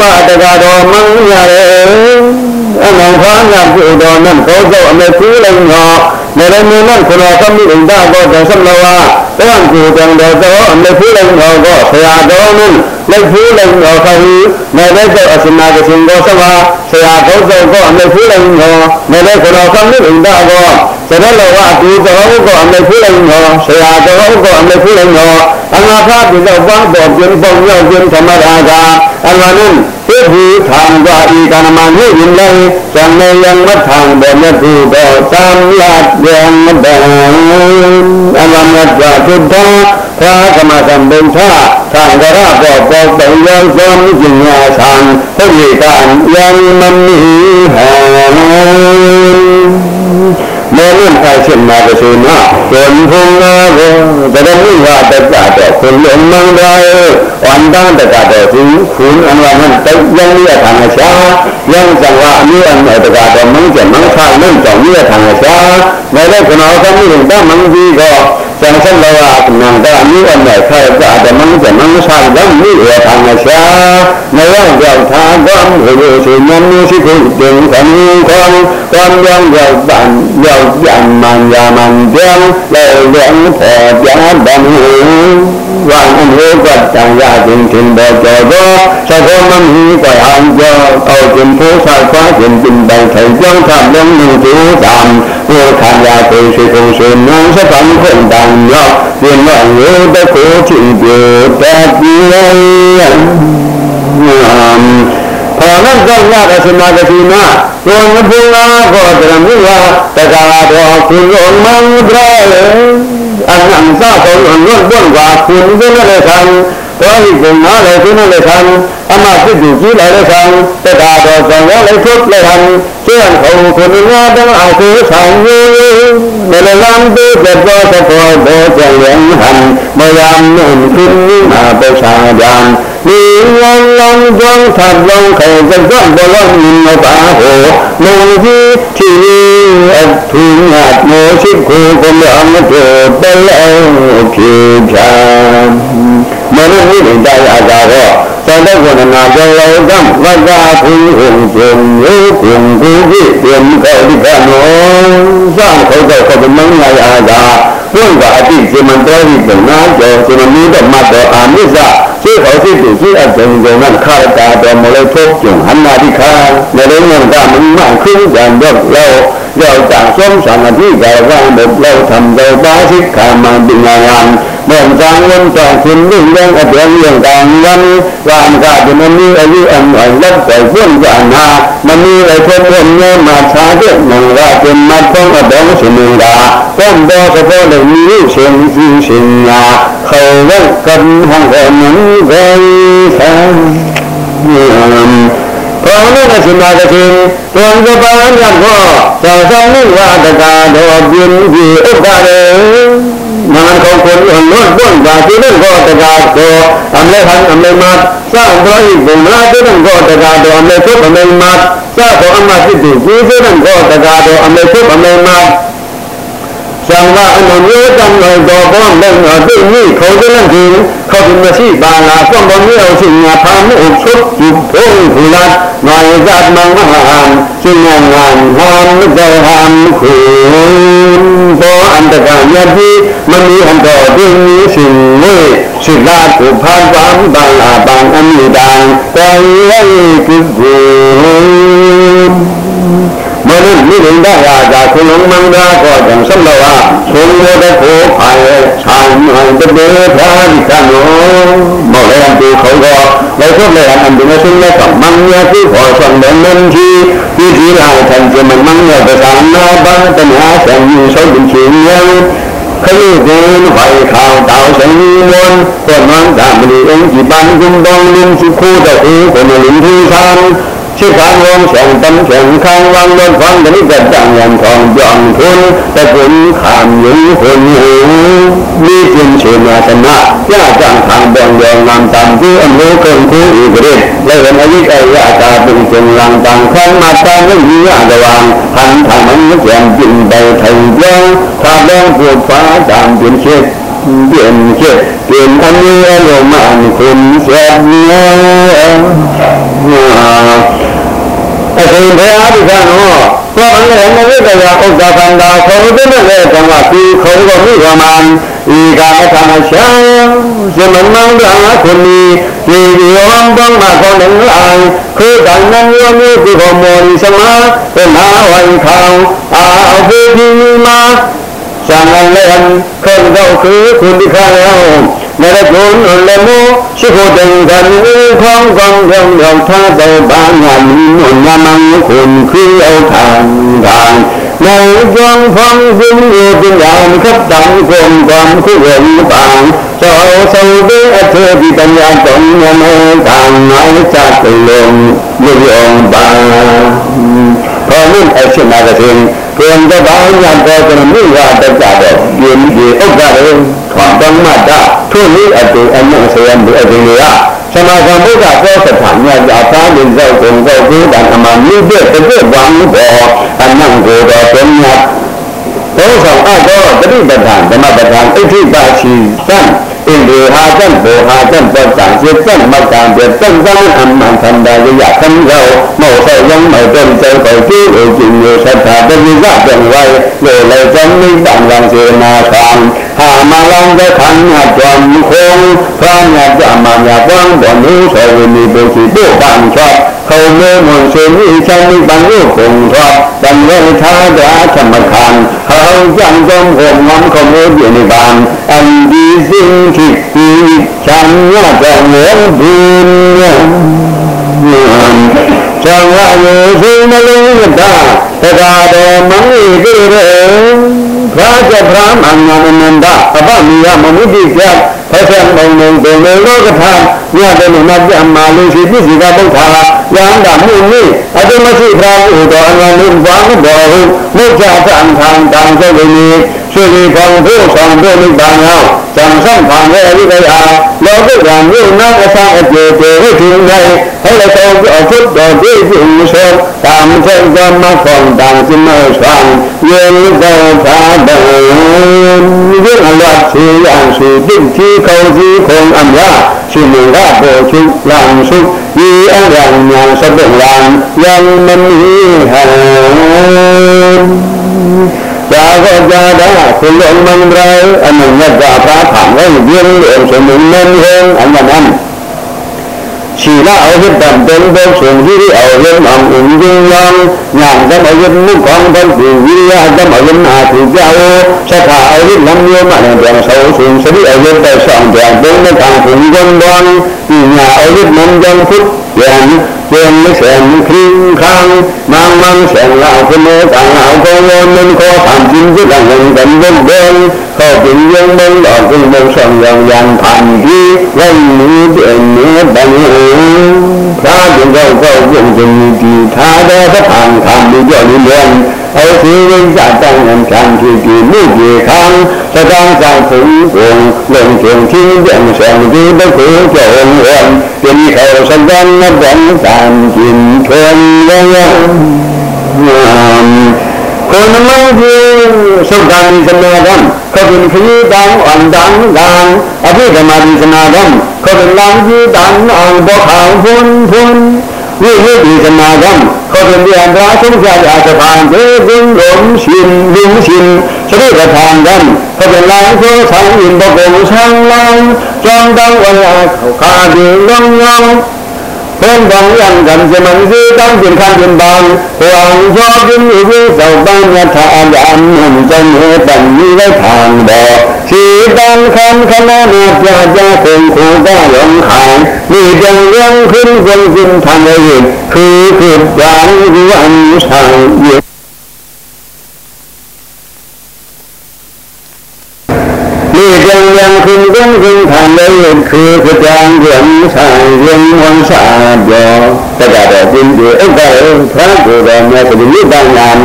ဝတကတော်မင်းရရဲ့အမေခွားညာပြုတော်နဲ့သောသောအမေကူးလည်းငေါနေရမင်းနဲ့ခရောသမီးဥဒ္ဒကောတသမလဝတဝံကူတံတော်သောအမေကူးလည်းငေါကောဆရာတော်နဲ့လက်ဖူးလည်းငေါခဟူနေရသောအစနာကရှင်ရောသဝဆရာတော်သောကောအမေကူးလည်းငေါနေရခရောသမီးဥဒ္ဒကော စရလဝတူတော်ကောအမေကူးလည်းငေါဆရာတော်ကောအမေကူးလည်းငေါအနာဖာဒီတော့ဘာပေါ်ပြင်ပုံရောက်ပြင်သမရာကအလနုသိဘူထံသာဤကနမနိယင်လေဇံနေယံမထံဘမတုတောသံလတ်ယံမတံအလမတ္တသုတ္တသာကမသံဘုထသံဃရဘောပေါ်ပယံဇံပညာသံသတိတံယံမမိဟံ မေလွန်ထိုင်ဖြစ်မှာကဆိုနာဘုံဘုံနာဘောတရမိဝတတတော့ခုလုံးမန္တရာဝန်တန်တကတော့သူခုအနဝမန်တိုင်ယံရထာငါချာယံဇံဝအမျိုးအနတကတော့မင်းကျမန်းခါလုံးကြောင့်ရထာငါချာမဲလည်းခနောသမီးတမန်ကြီးတော့ จังสันละวะนังตะมีวันไหนใครจะแต่มันจะมันสร้างดังนี้เอทางเสียในร่างเจ้าทางความเหตุสิมันมีสิคุณเด่นสันความความยังเจ้าบันเจ้ายันมันยามันเดียงเลยเลี้ยงแผ่เดียงบันหูวางอันหูกัดจังยาจึงถึงบ่เจ้าก็สะพมันหีก็หันเจ้าเอาจึงผู้สายฟ้าจึงจึงใบไถ่เจ้าทำเรื่องหนึ่งจูสามผู้ทำยาเป็นสิคุณสิมันสะพังคนดังရောက်ဒီမောငိုတကိုချင်းပြေတပြေဘာဝကောရတဲ့သမာဓိမှာတောငဘုရားဘောဓရမူဝတက္ကရာတော်ကုလုံမံဒရအနံသာတော်လွတ်ဘွန်ကခုံးတဲ့ခံ တော်ဟိကုံနာလည်းကုဏလည်းခံအမစိတ်ကိုကြည်လာလည်းခံတက္ကတော်ဆောင်ရလည်းထုတ်လည်းခံကျေယံခုံခုနိညာတံအာသေဆောင်ရေမလလံတေသဘောသဘောဒေကျေယံဟံမယံနုကုနိမာပစ္ဆာယံနိဝံလုံးကြောင့်သဘောခေသဘောဘလုံးနိမပါဟောမုန်ကြီးချီအထုငါမောရှိကိုကံအမတေပလဲဖြေချံ မနုဝိဒိတယအသာတော့သံတကုဏနာကြောင့်လောကံပတ္တာဘုံဘုံဘုံယောဘုံဘုံဘုံဘုံကောဒိကနောသံခေါ်တော့ခသမင်းလိုက်အားသာဘုံကအတိစေမံတော်ဤကနာကြောင့်စေမင်းတော့မတ်တော်အာမိစ္ဆစေခေါ်စိတ်သူအတုံကုဏခရတာတော်မလို့ထုတ်ကျုံအနာတိခာလည်းလုံးဝကမမခင်းကြံတော့လော เรื่องว่าอดีตมันตรีเป็นน้าเจอมันมีแต่มาต่ออามิสะ ที่เขาที่ถูกที่อาจจะยังนั่นข้าราชการตัวมาเลยทุกจุงหันมาที่ข้าในเรื่องเงินการมันมากขึ้นอย่างยอดเราเราจากส้มสังที่ใจว่าหมดเราทำเราบ้าสิขามาดึงงานเมื่อจางวันจางคุณเรื่องเรื่องอะไรเรื่องการวันวานกาจะมันมีอายุอันหน่อยรับแต่เพื่อนจางนามันมีอะไรเพื่อนเพื่อนเนี่ยมาช้าเรื่องหนึ่งว่าเป็นมาต้องกระดองสิมิงดาต้นดอเฉพาะเลยมีเสียงสิ่งสิ่งนาเขาเล่นกันห้องแต่นั้นไว้แค่พอเมื่อสิมาจะถึงตัวจะปานยันพ่อจะสำนึกว่าตะกาดอกยินดีอุปการะมันของคนอื่นล้วนล้วนว่าที่นั่นก็ตะกาตัวทำเลยทันทำเลยมาสร้างตัวอีกบุญมาที่นั่ ဘဝနုသမာသခင်တောသပါဏဘောသာသမိဝတကာတော်ပြင်းကြီးဥပ္ပါရေမနကောကိုလွတ်လွတ်ပါသိတဲ့ဘောတကာတော်အမေဟံအမေမတ်သာတော်ဤဘုံလာသိတဲ့ဘောတကာတော်အမေသုပမေမတ်သာတော်အမတ်သိတဲ့ကျေးဇူးတဲ့ဘောတကာတော်အမေသုပမေမတ် ကြောင့်မအလိုမျိုးတောင်းတော်တော်ဘောမဲ့ငါသိမိခေါ်တဲ့လက်ကိုခေါ်ပြီးမရှိပါလားကွန်ပေါ်မျိုးရှိငါဖာမှုချုပ်ယူဖို့ဘုလားငါရဇတ်မမဟာကျင်းငါငါမဒဟံခုဘောအန္တကယတိမမီအန္တောဒိနိရှင်လေစိလာကိုဖာပါမ္ဘာလာပံအမိတံတေယေကုဂု မနုမိရိန္ဒရာသာကုလုံမန္ဒာကောတံသလောဝသုံမောတခောအာယခြာမံတပေသာတိကနောမောလံတိခောကောလေသုလေအံဒိမသုလေကမံယတိခောသံဒံနံတိပိတိရာသံဇမမံယပသံနာဘတနာသံယုသုဒိချေယံခလုဇေနဝိခောတောသံမွန်ပေမံဓမ္မလီအင်ဒီပန်ဂုံဒံလင်စုခိုတဧကမလင်သီသံ ชื่อการรวมแข่งตำแข่งข้างวังรถฟังกันนี้จะจังยันทองจองทุนแต่ผลขามหญิงคนหูมีจินเชื่อชนะย่าจังทางบองยองนำตามที่อำนาจเกินคู่อีกเรื่องและเห็นอายุไอ้ยาตาเป็นจงลังต่างข้างมาตามไม่มีอาระวังหันทางมันแข่งจินไปไทยเจ้าถ้าแดงปวดฟ้าตามเป็นเช็ด เปลี่ยนเช็ดเปลี่ยนอันนี้อารมณ์มันคุณเสียเนื้อအရှင်ဘုရားဒီကနောသောဘံလည်းမဝိတ္တရာဥဒ္ဒကံတာခေါ်တဲ့နဲ့ကံကဒီခေါ်တော်မိကမံဤကာမကမရှံဇမနံကခုနီဒီယောံဘံမခေါ်နေလာခေတံနံယောမျိုးဒီခေါ်မောရိသမသနာဝံခံအာဘုဒိမာ సంగలయం కర్దౌకు కుండికాయం నరకున్ ఉల్లము శుభోదం గన్వి ఖం ఖం ఖం ఖం థాదౌ బాణం నమం కున్ క్రియౌ థాం థాం నై జం ఫం జిన్ yu bin yang khắp đẳng gồm gồm khu vườn bàn cho sâu với thơ bị tân gia tổng nhà mơ thằng nói cha từ lượng lưu lượng bàn ကြောင့်ဖောင်းစင်းရတဲ့ညာခတ်တန်ကုန်ကောင်းခုဝင်ပန်းသောဆုံတဲ့အထေဒီတညာတုံညမေခံနိုင်ချတ်လုံးမြေအောင်ပါဘောင်းအရှင်နာတဲ့ကိုယ်ကဘာညာတော့ကျွန်တော်မြတ်ရတတ်ကြတော့ဒီဒီဥက္ကရေထွန်တမ္မတာထို့နည်းအတူအမှုဆရာမှုအရင်ကသမဂံဘုရားပြောစထာမြတ်အပါးရင်ဇောက်ကုန်တော့ဒီတန်အမှမြင့်တဲ့တပြည့်ဝမ်းဘောအနံကိုတော့ဘုရားဘောဆောင်အတော့တတိပဋ္ဌာန်ဓမ္မပဋ္ဌာန်အဋ္ဌိပါရှိသံ อินเดียหาจันโบหาจันปัจจังเสียจันมาการเดียจันจันอันมันทันได้ยากทันเราเมื่อใส่ยังไม่เป็นใจไปที่อุจินอยู่สัทธาเป็นวิญญาเป็นไว้เลยเลยจันนิบังยังเสนาทาง အာမလောင်ကခံရတော်မူခုံသာညာကြမှာညာပန်းတော်မူသောဝိနိပုစီတို့ပန်ချောခုံမေမွန်စေမိချမ်းမိပန်ရုခုံသောတံရထာဒာသမခံဟောကြံကြုံဟောမွန်ခုံမေပြေနိဗ္ဗာန်အန်ဒီစင်တိတိချမ်းရတော်မူဒီယေဇောဝယေစိမလုံးတတကာတော်မင်းဤတိရေ ရာဇဗြဟ္မဏာမန္တအပမိယမမုတိကျဖက်ဆက်မုံမုံဘုံဘုံလောကထာညတမနာပြမာလေးရှိပြည့်စီကပု္ပ္ပာยามดามุนีอาจมาสิพระอุตอนวันนี้ฟังบ่หุมุจาสังทางตังเจริญสุริพังผู้สองผู้นิบางเอาสังสังพังเวริกยาโลกุรังยุนักสังเจเตวิถึงไงให้เราต้องเอาพุทธดอกด้วยสิ่งสดตามเส้นกรรมของดังสิมาสังเย็นเดาพาเดินยุนหลักสีอย่างสีดิ้นที่เขาสีคงอันยาสีหนึ่งราโบชุลังสุข ခုံအမြရှင်မကပေါ်ချုပ်လမ်းစုဤအရံညာစပ္ပလံယံမမီဟံသာဂကြတာကုလုံးမန္တရာအနုညတ္တပါခံဝိယင်းလေသမုန်နံဟံအနန္ Sila awet dam bel bel sung hiri awet mam um dung lang Nyang dam awet muk kong bel bu hiri ya dam awet na tu jao Saka awet lam yo ma nang biang sau sung sari awet dai sang biang bung na tang sung gong bang Nya awet mam jang kut วิริยะจะมายึดนาถูกเจ้าสถาเอายึดลำเยมาในเดือนเสาสูงสิเอายึดแต่สองเดือนเป็นในทางถึงยนดอนที่งาเอายึดมันยังพุทธยันเพียงไม่แสงครึ่งครั้งนางมันแสงเหล่าคุณโมต่างเอาโกโลมันขอผ่านจินที่ต่างกันกันเดินเดินเข้าถึงยังเดินหลอกถึงเดินส่องยังยังผ่านที่วันนี้เดือนนี้บังเอิญพระจึงเข้าเข้ายังจะมีดีท้าได้พระทางทำดีเดียวนี้เรียนเอาชีวิตจะตั้ง အဒီဝိဇ္ဇတံကံတိတိမုဒီခံသတံသံသုဝံလုံကျုံချင်းယံသံဒီဘဂုကျောင်းဝံတိခောသံတံနဗံသံကျင်ထွန်လယံကိုနမဒီသုဒ္ဓံသမေဒံကပိခိတံအန္တံဒံအဘိဓမ္မာဒီသနာဒံကပိလံဒီတံအောင်ဘောခံဖွန်ဖွန် ขการสมาธิเขาเป็นขี้ดังอ่อนดังดังอภิธรรมดีสมาธิเขาเป็นลังขี้ดังอ่อนบ่ขาวพุนพุนวิหิดีสมาธิเขาเป็นเรียนราชุนชาติอาสภานเทวิงหลงชินวิงชินสริกทานดันเขาเป็นลังโซสังอินบกงสังลังจอมดังวันอาเขาคาดีลงยอง คนบางอย่างกันจะมันซื้อตั้งเป็นขั้นเป็นบางหวังชอบยินดีวิสาวบ้านยถาดานหุ่นจะเหนือตันนี้ไว้ทางบอกชีดังคำคณะนาจาจาคงคงได้หลงขายมีจังเรื่องขึ้นคนขึ้นทางเองคือคืออย่างวันสางเย็น นี่จังยังขึ้นคนขึ้นทางเองคือคือจางเหลืองสายเรื่องวันสาดยอแต่ก็ได้ยินอยู่เอ้ยพระกูได้มาสุดยิ่งบางงาน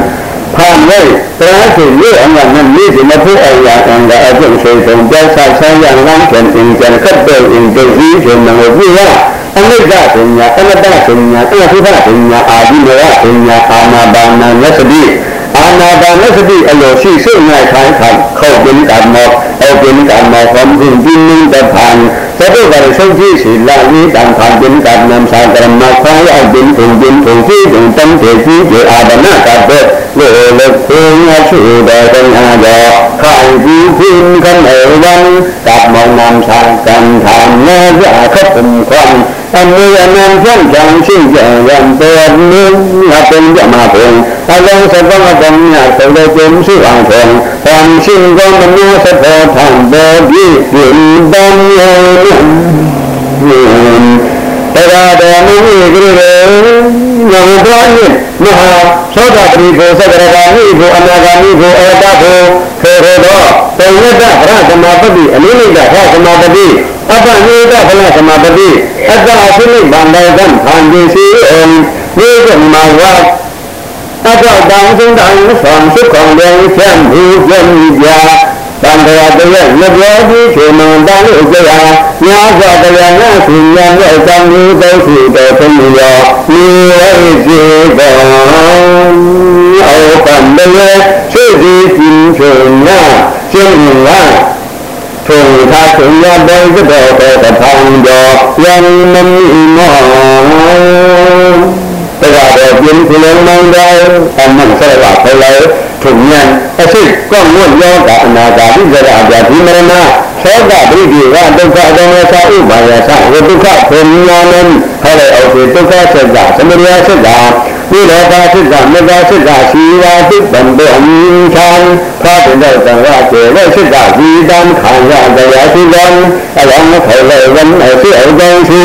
ผ่านเลยတရားစီရေးအမှန်နဲ့နေ့ဒီမဖို့အရာအံကအကျင့်စေဆုံးကြောက်ဆိုင်ဆိုင်ရန်လမ်းကျင်တင်ကျန်ခတ်တဲ့အင်တုစီဆိုမှကိုပြရအနိစ္စပညာအနတ္တပညာအနတ္တပညာအာဒီမေယပညာအာနာပါနာမျက်စတိအာနာပါနစတိအလိုရှိစိတ်၌ခိုင်းခိုင်းခောက်ပြင်းကံမောအောပြင်းကံမောความสิ่งที่นิ่งแ ต่ผ่านจะด้วยการส่งที่ศีลนี้ตามผ่านเป็นการนำสากรรมมาคว้าเอาเป็นถุงเป็นถุงที่ถึงตั้งเทที่เจอาบนาการเปิดโลเลคุงอาชูเดเป็นอาญาข้ายที่พินขันเอวันกับมองนำสากันทานเนื้อยาขับคุมควัน သတုပါရဆုံးဖြည့်စီလာလီတံခံပင်ကနံသာကရမခါယအပင်ပုံပင်ပုံဖြည့်ပုံတံဖြည့်စီေအာဒနာကဘေလေလေခေငါချူဒတံအာယခိုင်ဒီဖြင်းခံဧဝံတတ်မောနံသာကံထာမေယအခတ်ပုံခွန်အမေအနံဖန်ကြံရှိကြံရံပေနင်းငါပင်ကြမှာပင်အလုံးစပမတံမြတ်သေကျင်းစုအောင်ဖန်ရှင်ကောမနုသဘောထံဘေဒီပြင်းတံယောတရားတော်မူ၏ကလေးတွေရောဘွားနှင့်မဟာသောတာပတိဘုသက္ကရာမိဘုအနာဂါမိဘုအရတဘုခေခေတော်ပေယတဗရသမပတိအနိမိတ်ဗရသမပတိအပ္ပနိတဗရသမပတိအတ္တအသိမိတ်ဗန္ဒယံခံဒီစီအံဝိကမဝါအတ္တတံသံတံသံစုခံဒေသံဘုဇံဉာ တံဃာတရမပြောပြီးခြေမံတန်လို့ကြရာညာစွာတရားနာစီညာရဲ့သံဃာတောရှိတော်သုံးရောမြေဝိစီကောအောကံတရစေစီစီချုံနာကျင်းလာထုံသာထုံရတဲ့သဘောတော်တထောင်ကျော်ယံမမီမောတကတော့ပြင်းပြလုံးမောင်းတယ်အမှန်ဆရကဖလဲ ထုံညံအစိတ်ကောငွတ်ယောကအနာဂါတိဇရာပြဒီမရဏသောကပရိဒီဝဒုက္ခဒေဝသဥပါယသဝဒုက္ခဖေညာနံဟဲ့လေအောက်ဒုက္ခဆက်တာသမရိယဆက်တာ နိရောဓစိတ်ကမေတ္တာစိတ်ကရှိရာစိတ်ဗံတောအမြင်ခံဖာတဲ့တံရကျေဝစိတ်ကဒီတံခံရတရားရှိကံအလောင်းခေါ်လေဝမ်းအစိအကြောင်းရှိ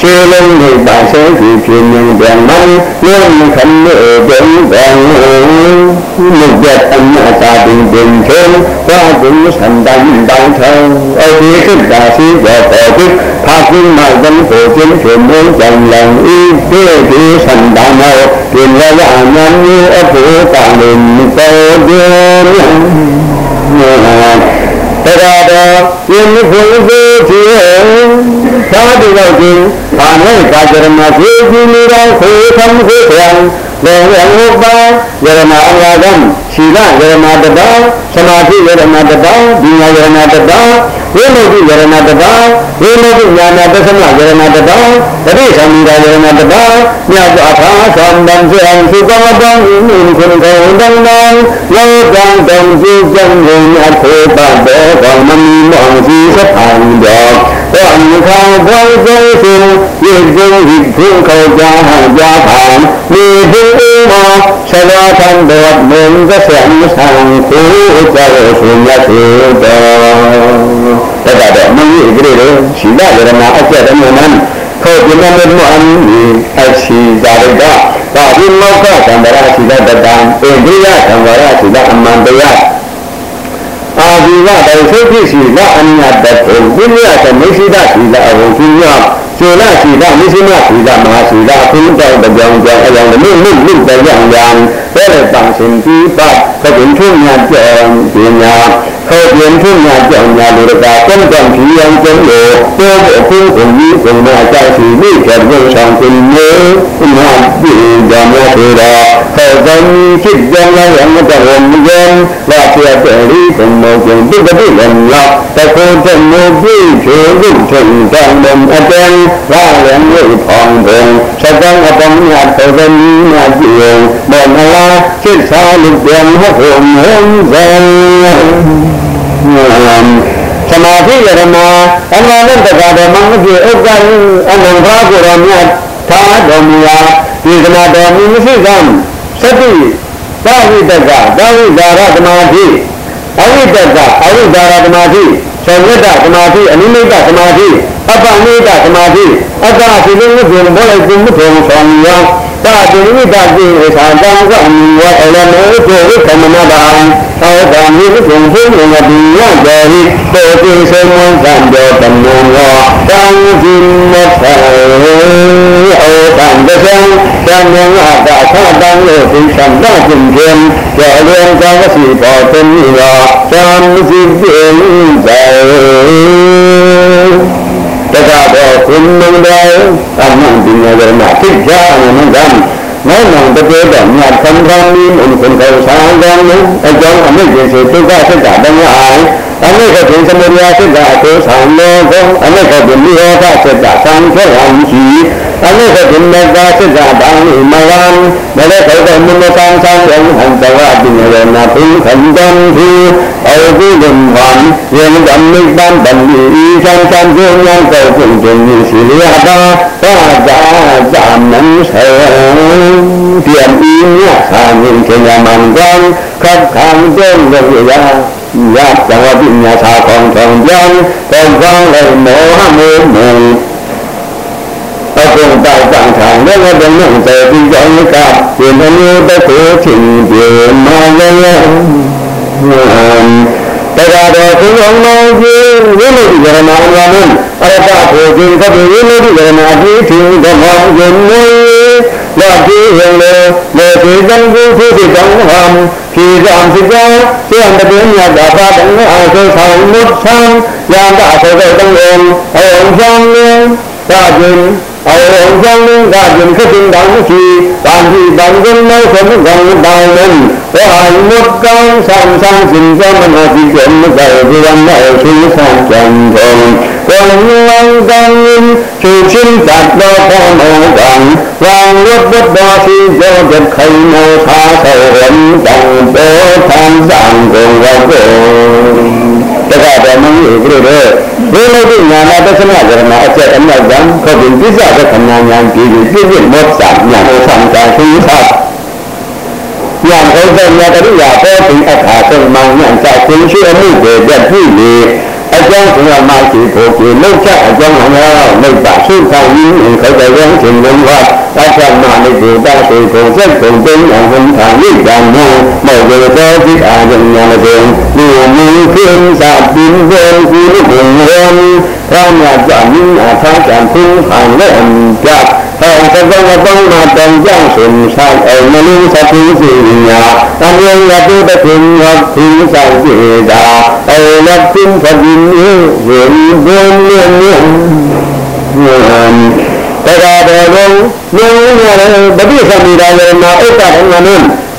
ခြေလုံးနေပါစေဒီဖြစ်နေပြန်မှန်လုံးခံလို့ပြန်ပြန်မြတ်တဲ့အမြတ်သာတင်တင်ချင်းဘာဘုဆန္ဒန်တောင်းထောင်းအဒီစိတ်သာရှိတော်ပေါ်ပြီးဖာကိမဇံကိုချင်းချင်းမုန်းကြံလံဤပြေဒီဆန္ဒမောပြင်ရရနံဤအဖို့ကံလို့ပေါ်တယ်တရားတော်ယင်းဖို့ကိုကြည့်သာတိတော့ကြည့်ဘာနဲ့ကာကြရမပြေကြည့်နေတော့ခေသံခေသံလေဝံဥပ္ပယရမအရာကံရှိလယရမတတသမာဓိယရမတတဒီညာယရမတတဝိမုတ်ယရမတတ ဝိမုတ်ညာနာပသမယရမတတတတိသံဃာယရမတတမြတ်စွာဘုရားသံတံစေံသုတမတံဣမိခွန်ခေတံတံလောကံတံစုကံဝိညာခေတံဘောကမမီမောစီသံဃာ ဘောမြခံဘောသုံးစုရေကျုံဤခုခေါ်ကြဟန်ကြခံမြေဒီမောဆရာထံတော်မင်းကဆံဆံကိုကြောက်ရှင်ရစေတော်တကတော့မင်းကြီးကြည့်လို့ရှိလာရမအကျက်တမန်ခေါ်ပြနေမှုအမည်အရှိ ဇာရကဒါဒီမောက္ခသံဃာရှိတဲ့တံအိန္ဒိယသံဃာရှိတဲ့အမှန်တရားအာဇီဝတောသုခိရှိကအညတတုဝိညာသမရှိတရှိတဲ့အဝုရှိည စေလရှိတမရှိမရှိတမဟာရှိတဘုဒ္ဓတောင်ကြောင်ကြောင်အယောင်မြင့်မြင့်မြင့်တရားရံတဲ့တန်ရှင်ဒီပတ်သဘင်ထုညကြောင်ပညာခေါ်ပြန်ထုညကြောင်ညာလူတကာကံကံဖြီယံကျုံလို့တောအခုကိုကြီးကိုနာကြရှိမိကြတဲ့ဆောင်ပင်မျိုးဥမာပြည်တော်များဆိုတော့ခေါ်ကံဖြစ်ကြလာရမတော်မြင်လာပြတဲ့ဒီကုံမောကျုံတိတတိလည်းလောက်တခုတမျိုးပြည့်ချေရုပ်ထင်တန်မအတန်ရာလည်းဝိဖောင်းပုံစကံအပေါင်းများသောသမီးများကြည့်မောမလာစိတ်စားလူပြန်ဟောမုန်းဇံသမာဓိရမအနန္တတကာဓမ္မမကြီးဥက္ကံအနန္တကိုရမြတ်သာတော်မူရာဒီသမာတော်မူမရှိကံသတိသာဝိတကသာဝိဒါရသမာဓိအဝိတကအဝိဒါရသမာဓိ သောဝိတ္တသမာဓိအနိမိတ်သမာဓိအပ္ပနိတသမာဓိအတ္တစီလုံးကိုဘောလိုက်ကိုမထုံဆောင်ရော သာတိဝိတတိဝိသာတံကံဝအလမေကိုဝိသမနတာသောတံမိကုံဘုံငတိယကြောဟိပေတိစေမံသံတောတမုံရောတံဇိမထေဩတံတသံတံမေငါတာသတံလို့သိသံတကျင်ကျင်ကြောလျံကံစီပေါ်တမိရောတံစီပြေဇေ တကတော့ကုမန္တောအမှန်ဒီနေရမှာသိကြအောင်မှန်တယ်နောက်နောက်တကယ်တော့မြတ်သံဃာမီးမုန်ကုန်ကောဆာံကံလို့အကြောင်းအမိတ်တွေဆိုဒုက္ခသစ္စာတရားအမိတ်ကပြင်စမရိယသစ္စာကိုဆံလို့ကောအမိတ်ကပြင်နိရောဓသစ္စာဆံခေဝံ သမုဒ္ဒိမေသာသစ္စာဗံမဝံမလေခေတမမကံသံယံဟံတဝတိနရဏပိခန္တံဖြူဩဝိဒံဝံယေနံမိတံဗန္ဒီဤသံသံဇေယံကောကုံတေနိစီလယတာသာသာဇာမံဆေတိယံဤညသာငိခေယမံကံခတ်ခံတေလောယံယသဝတိညာသာကောင်းကောင်းပြန်ကောင်းကောင်းလေမောဟမေမေ တောက်တန်ခံလည်းလည်းလုံးတဲ့ဒီကြောင့်ကဒီမျိုးတစ်ခုချင်းပြေမာလည်းတရားတော်ဘုရားမောကြီးဝိနည်းရဏအဝါနံအရတဘုရင်ကတိဝိနည်းရဏအတိထင်ဓမ္မယင်နေလာကြည့်ရင်လေလေဒီတန်ကိုဖြစ်တဲ့ကြောင့်ဟံဖြေကြံဖြစ်ကြဆရာတပင်းမြတ်တာပါတန်အားဆိုဆောင်မုတ်ဆံရံတာဆိုတဲ့တန်ကိုအယံချမ်းလင်း သာခြင်းအဝံဇံလင်းကကျင်ခတင်တောင်ရှိတန်ဒီတန်ကုန်မောသမုကံတောင်လုံးဝဟိမုတ်ကံဆံဆံစင်ဇမနာတိကံမကရဒီဝမေရှိဆံကြံကုန်ကောလဝံကံချူချင်းတတ်တော်ဘောမောကံဝံဝတ်ဘတော်ရှိဇောတခိုင်မောသာသောဝံတံတောသံသံကုန်ဝကော တက္ကဓမ္မကြီးပြည့်တဲ့ဘုလိုတိညာနာသစ္စနာကရဏအကျက်အမြောက်ကံခောပိပစ္စယကခဏညာပြည်ပြီးပြည့်ပြည့်မောသညာဟောသံဃာရှိသညာဥစ္စာညာတရိယာပေါ်ပြီးအခါဆုံးမှညံစာချင်းရှိအမှုတွေပြည့်ပြည့်လေ အကြောင်းကမရှိဖို့ဒီလောက်ချအကြောင်းဟောမိတ်ပါရှိဆောင်ရင်းခေတ္တရုံးရှင်လုံးဝသတ္တမနိဒေတာစေကိုစက်ကုန်သိအဟံသာနိဗ္ဗာန်မောမောကေတောတိအာယညာလကေလူမူခိဉ္စာပိဉ္စေကုလဘုံရောသောမြတ်ကြမိအထာကံသူဟံလက်အံကြ သောသဗ္ဗဝတ္တမတံကြောင့်ရှင်ဆိုင်အမနုသတိစီညာတံယယတုတခိဝတ်သူဆိုင်စေတာအလတ်သိသတိယေယေဘုံမြင့်မြင့်တရားတော်ကိုညွှန်ရတယ်ပဋိသမီတာလည်းမဥစ္စာငနု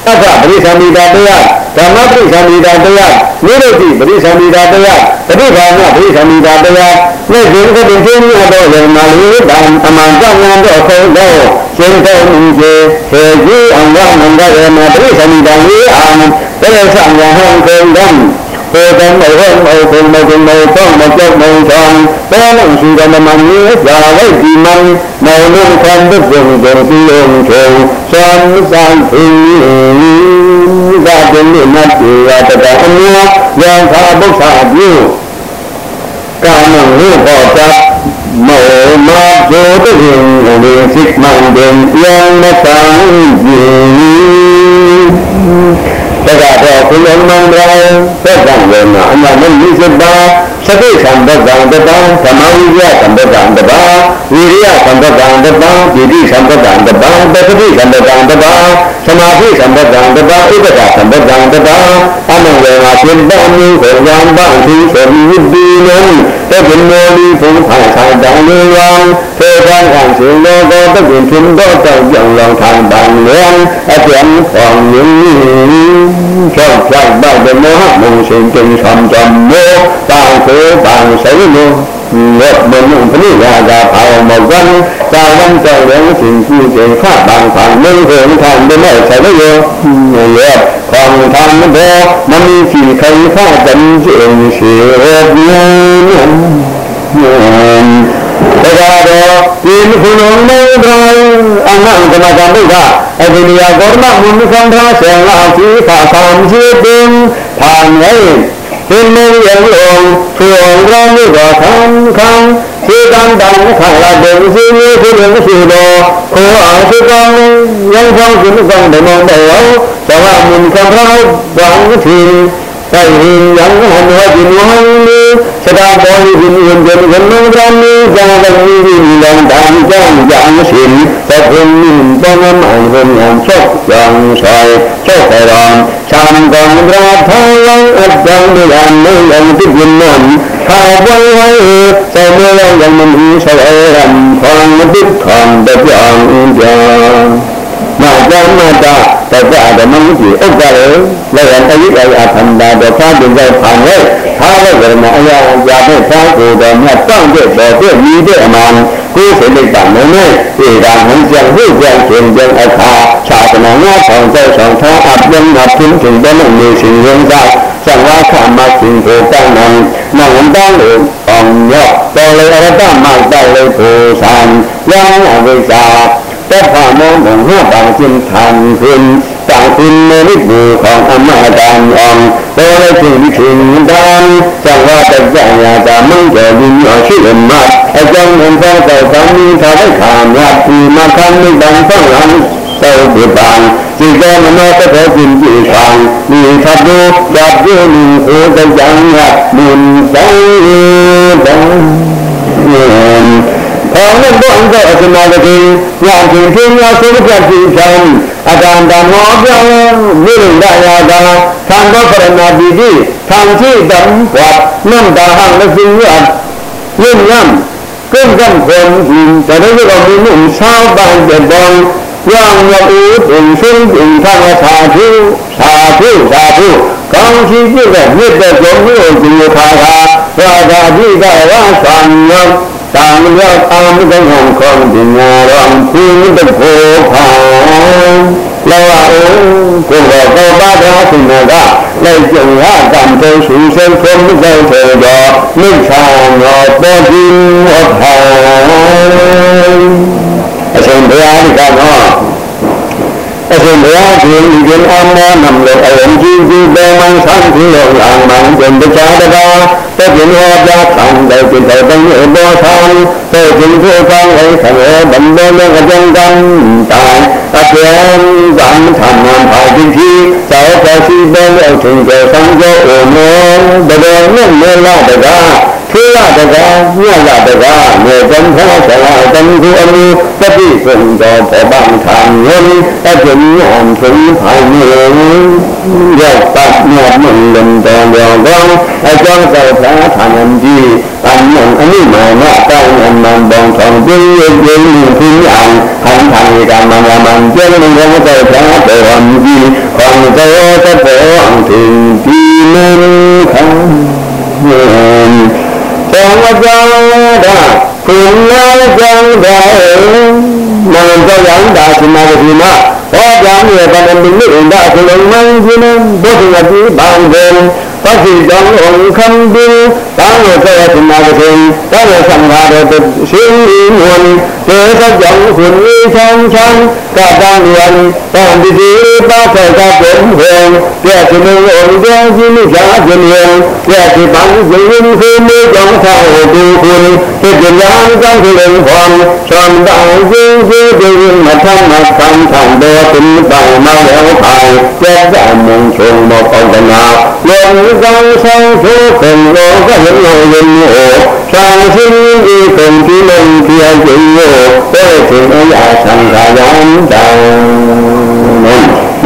အဖပရိသမီတာတရားဓမ္မပရိသမီတာတရားနိရောဓိပရိသမီတာတရားပဋိဘာဝပရိသမီတာတရားနဲ့ဒီကတိချင်းများတော့လည်းမလေးတံအမှန်ကြောင့်တော့ဆုံးတော့ရှင်တော်မူကျေခေကြီးအောင်ဝမန္တရေမပရိသမီတာလေးအောင်တေသံယဟံကုံတံေတံ မေဟေမေ không mà cùng màu con mà cho màu tròn bé lòng sự ra mà nhớ già với gì măng màu luôn con đất rừng rừng đi ôn trầu xoan sang thương ra đến điện mắt thì ra tất cả anh nhớ giang pha bốc xạ view cả năng lưu bỏ chặt màu ma chỗ tất hình huyền xích mạng đường yên nó sáng gì tất cả đó cũng ông mang ra tất cả người mà anh là mình đi သက္ကတော့ကုလမံရံသက္ကံဝေနအမမနိစ္စတာသတိသံသက္ကံတပံသမာဝိယသံသက္ကံတပံဝိရိယသံသက္ကံတပံပိဋိသံသက္ကံတပံပတ္တိသံသက္ကံတပံသမာဓိသံသက္ကံတပံဥပဒသံသက္ကံတပံအမဝေနသင်္ပံနိဘောဇံပံသီသဝိဝိတိနံတေဝမောလီဘုံဖာသာတံဝေယံ ကောင်းအောင်စေလောကောတက္ကင်ထင်တော့တောက်ကြောင်လောင်ထံပံလျံအပြံဆောင်ယင်းဖြောက်ဖြောက်ပါဒမောဟမုံရှင်တိဆံဇံမောတောင်ခေတောင်စေလောလက်မနုပနိယာသာအာမောကံသာဝံတောရံစင်ကြည့်စေခဘံသံမင်းဟေထံတမေဆရယောယောခေါင်သံဘောမမိစီခေခတံစေရှိရောပြေနံ သက္ကတော်ဒီခုလုံးမေတ္တာအနန္တမကံပုဒ္ဓအဂိနိယဂေါတမမုနိကံသာဆေလာတိသာသံစီတိဖာနေဟိမေယံလုံးသူအောင်ရောမိဝခံခံစေတံတံခါရဒေဝစီမေသူရမရှိတော်ခောအာသုကံယံဆောင်ကုကံဓမ္မတော်သဝမုနိကံသာဘာဝတိတိုင်ဟိယံဟောမောဒီမောဟိ सदा पौरी विनियम जन गन्नग्रामी जागरणी विनिलम दान जान जान सिन तभुन निम पनम अंगन यम चौक यम साय चौक राम शांगं ग्राथायं अद्यं नियम नियम तिबिन्नम खावल वै समेलं यमं हि सवैरं फलं दुःखं दप्यां जान နောက်ကြောင့်မတာတက္ကဓမ္မကြီးဥပ္ပါလေလောကတယိကယအခန္ဓာတော့ဖာတင်ကြောင့်ဖန်လဲဖာလဲကရမအရာရာဖို့ဖာကိုတော်မြတ်တောင့်တဲ့တော်ပြည့်မြည်တဲ့အမှန်ကိုယ်စိတ်ကမင်းနဲ့ဧရာမင်းကြောင့်ဟုတ်ကြောင့်ခြင်းကြောင့်အခါခြားကနာငါဆောင်တဲ့ဆောင်ထားအပ်ပြန်မှာပြင်းထန်တဲ့နေရှင်ရင်သာသံဃာခမရှင်ကိုတန်းနံမဝန်တန်းလို့အောင်ရတော်လေအရတ္တမတ်တယ်လို့ကိုဆံရောင်းအဝိဇ္ဇာ แต่พามองของห้าบางจินทานขึ้นต่างคุณในนิบูของอำนาจการองตัวในถึงถึงดานจังว่าแต่จังยาจะมั่งจะยินยอชื่อมาไอ้จังเงินฟ้าแต่สามีทาได้ขามยาทีมาคันไม่ดังฟังหลังเต้าเดือบางจิตใจมันน่าจะเธอจินจีฟังมีทัดดูจับดูมีโอ้แต่ยังหัดบุญสังดัง ခေါင်းနဲ့တော့အကြအစမတည်းညောင်ချင်းချင်းများဆုံးဖြတ်ပြီးချမ်းအတန်တမောပြောင်းမိရရတာသံဃောပရဏတိတိသံချိတံဝတ်နန္တာဟံလစီယတ်ယင်းယံကံကံခွန်ဒီတရဝကမိမှုသာပန်တဲ့ဘောင်းယောင်ရဥပင်ရှင်ပင်သံသာဓုသာဓုသာဓုကောင်းရှိပြည့်တဲ့မြစ်တဲ့ကြောင့်ကိုဒီခါခါသာသာတိကဝါသံယံ တာမယောတာမဒိဟံခေါ်ပညာရောသိမိတခောခံလောကဥကိုယ်ကောပါဒာသိနာကလေကျုံရကံတေရှိစေသုံးစေတေရောမိခြံရောပေတိဝထံအရှင်ဘုရားကတော့အရှင်ဘုရားရှင်ဒီကအမောနံလို့အယံကြည့်ဒီဘေမန်ဆန်းကြည့်လို့အာမန်ကျန်တရားတရား ပေจินโอปะตังเตจินเตตังเอโตทังเตจินโกปังเอสะเวบันโนเมกะจังกังตังตะเพียนสังธรรมังภาจิทีสาวกะสีเตอถุงเกสังโกโอโมตะเดเมเมละตะกา ရတကာညလတကာမေတံခောသလာတံခုအမှုပတိစုံသောဘောပံခံယံအကျဉ်းယံထုံဖိုင်ယေရောက်ပတ်မြတ်မလံတော်ရောကောအကြောင်းသောသာထာနံဒီအနံအနိမာနတံအမံဘုံဆောင်ပြည့်ရပြည့်ခင်းယံဟံထံဧကမံယမံကျေနံရောသောသာတေဝံဒီခွန်သောတဘောအံတင်ဒီမံခံ သောဝဇာဒကုဏဇံဒာမံဇယံဒါသမာဓိမဟောကြားမြေပန္နမိဣန္ဒအကုလုံးမံဇိနံဘုဒ္ဓဝတိဘံ ဇေပတိတောင်းလုံးခံသူတောင်းလို့ဆက်ရသနာခြင်းတောင်းလို့ဆံဃာတော်ရှင်မွန်တေသကြောင့်ခွန်ကြီးချမ်းချမ်းကတန်ရန်တန်ဒီပါခေကပုံဟေပြည့်စုံလို့ကြောင်းကြီးမိရှားခြင်းရင်ပြည့်စုံပန်းခြင်းရင်ခေမေကြောင့်သာဝတူခွန်သိကြံကြောင့်ကြောင့်ခွန်ခွန်သံတောင်းခြင်းခြင်းတွေမထမခံထံတော်သင်ပိုင်မလောခိုင်ကျက်ကြမုံချုံမောပေါဒနာလောကောင်းဆောင်ထိုးခင်လောကရင်းရောရင်ဟောသံရှင်ဒီကုံတိလုံးပြည့်ကျင်းရောပဲခြင်းအရာသံဃာယံတောင်း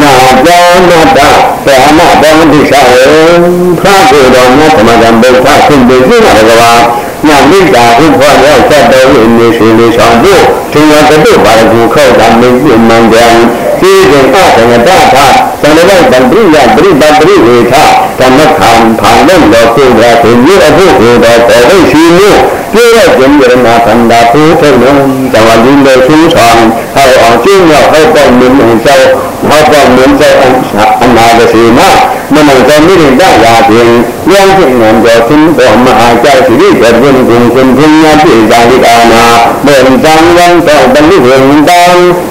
နာကြောင့်နတ္တသေအမဘောဓိရှာယေဖရာကိုယ်တော်မြတ်သမဂံဗုဒ္ဓဆင့်ပြီးပြနာတကားညမိတာဟုခေါ်ရောက် သက်တော်၏နေရှိလေးဆောင်ဖို့သင်္ဃတတုပါရကူခောက်တာမင်းပြမှန်ကြံဒီကံအတ္တတထာသံဃာတံပရိယပရိပပရိဝေထဓမ္မခံဖန်လို့တော်ကိုယ်ကသူမျိုးအဖို့ကိုတော်ပေါ်လို့ရှိလို့ပြည့်တဲ့ကျင့်ရနာသန္တာဖို့ထုံးလုံးဇဝတိလို့ရှင်းဆောင်ဟောအောင်ကျင့်ရောက်ဟောပေါ်မြင်မြင်စောဟောပေါ်မြင်စောအ နာဂစီမမနဇမိရိတရာဖြင့်ဉာဏ်ဖြင့်ဉာဏ်တော်သင်တော်မဟာကြောက်စီရိတဝင်ကုံကုံပညာပြေဇာတိကာနာမေံသံဝံတော်တလိဝေတံ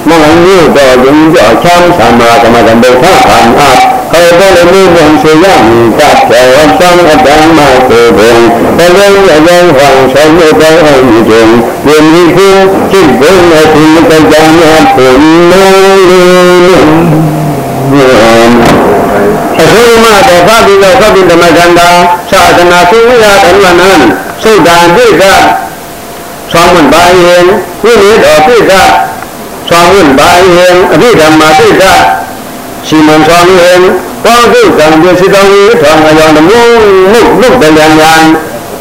မနညုတော်ခြင်းကြောချမ်းသမ္မာသမဂံဒုက္ခခံအားခေတလမိဘံစေယမိတတ်တော်သံအတ္တမကိုဘုံတလုံးအလုံးဟောင်းဆောင်ရတော်ဟောင်းကြုံဝိမိခုจิตဘုံနဲ့ဒီကကြံများဘုံလုံး အဆုံးမတော်ဖတိသောသဗ္ဗဓမ္မကန္တာသာသနာသုဝိရဓမ္မနံသုဒ္ဓံပိကသောင်းဝန်ပါယံဝိနေတော်ပိကသောင်းဝန်ပါယံအဘိဓမ္မာပိကရှိမံသောင်းယံဘောဓုကံပြစိတောဝိထောင်းအယောနမုမုမုတလျံယံ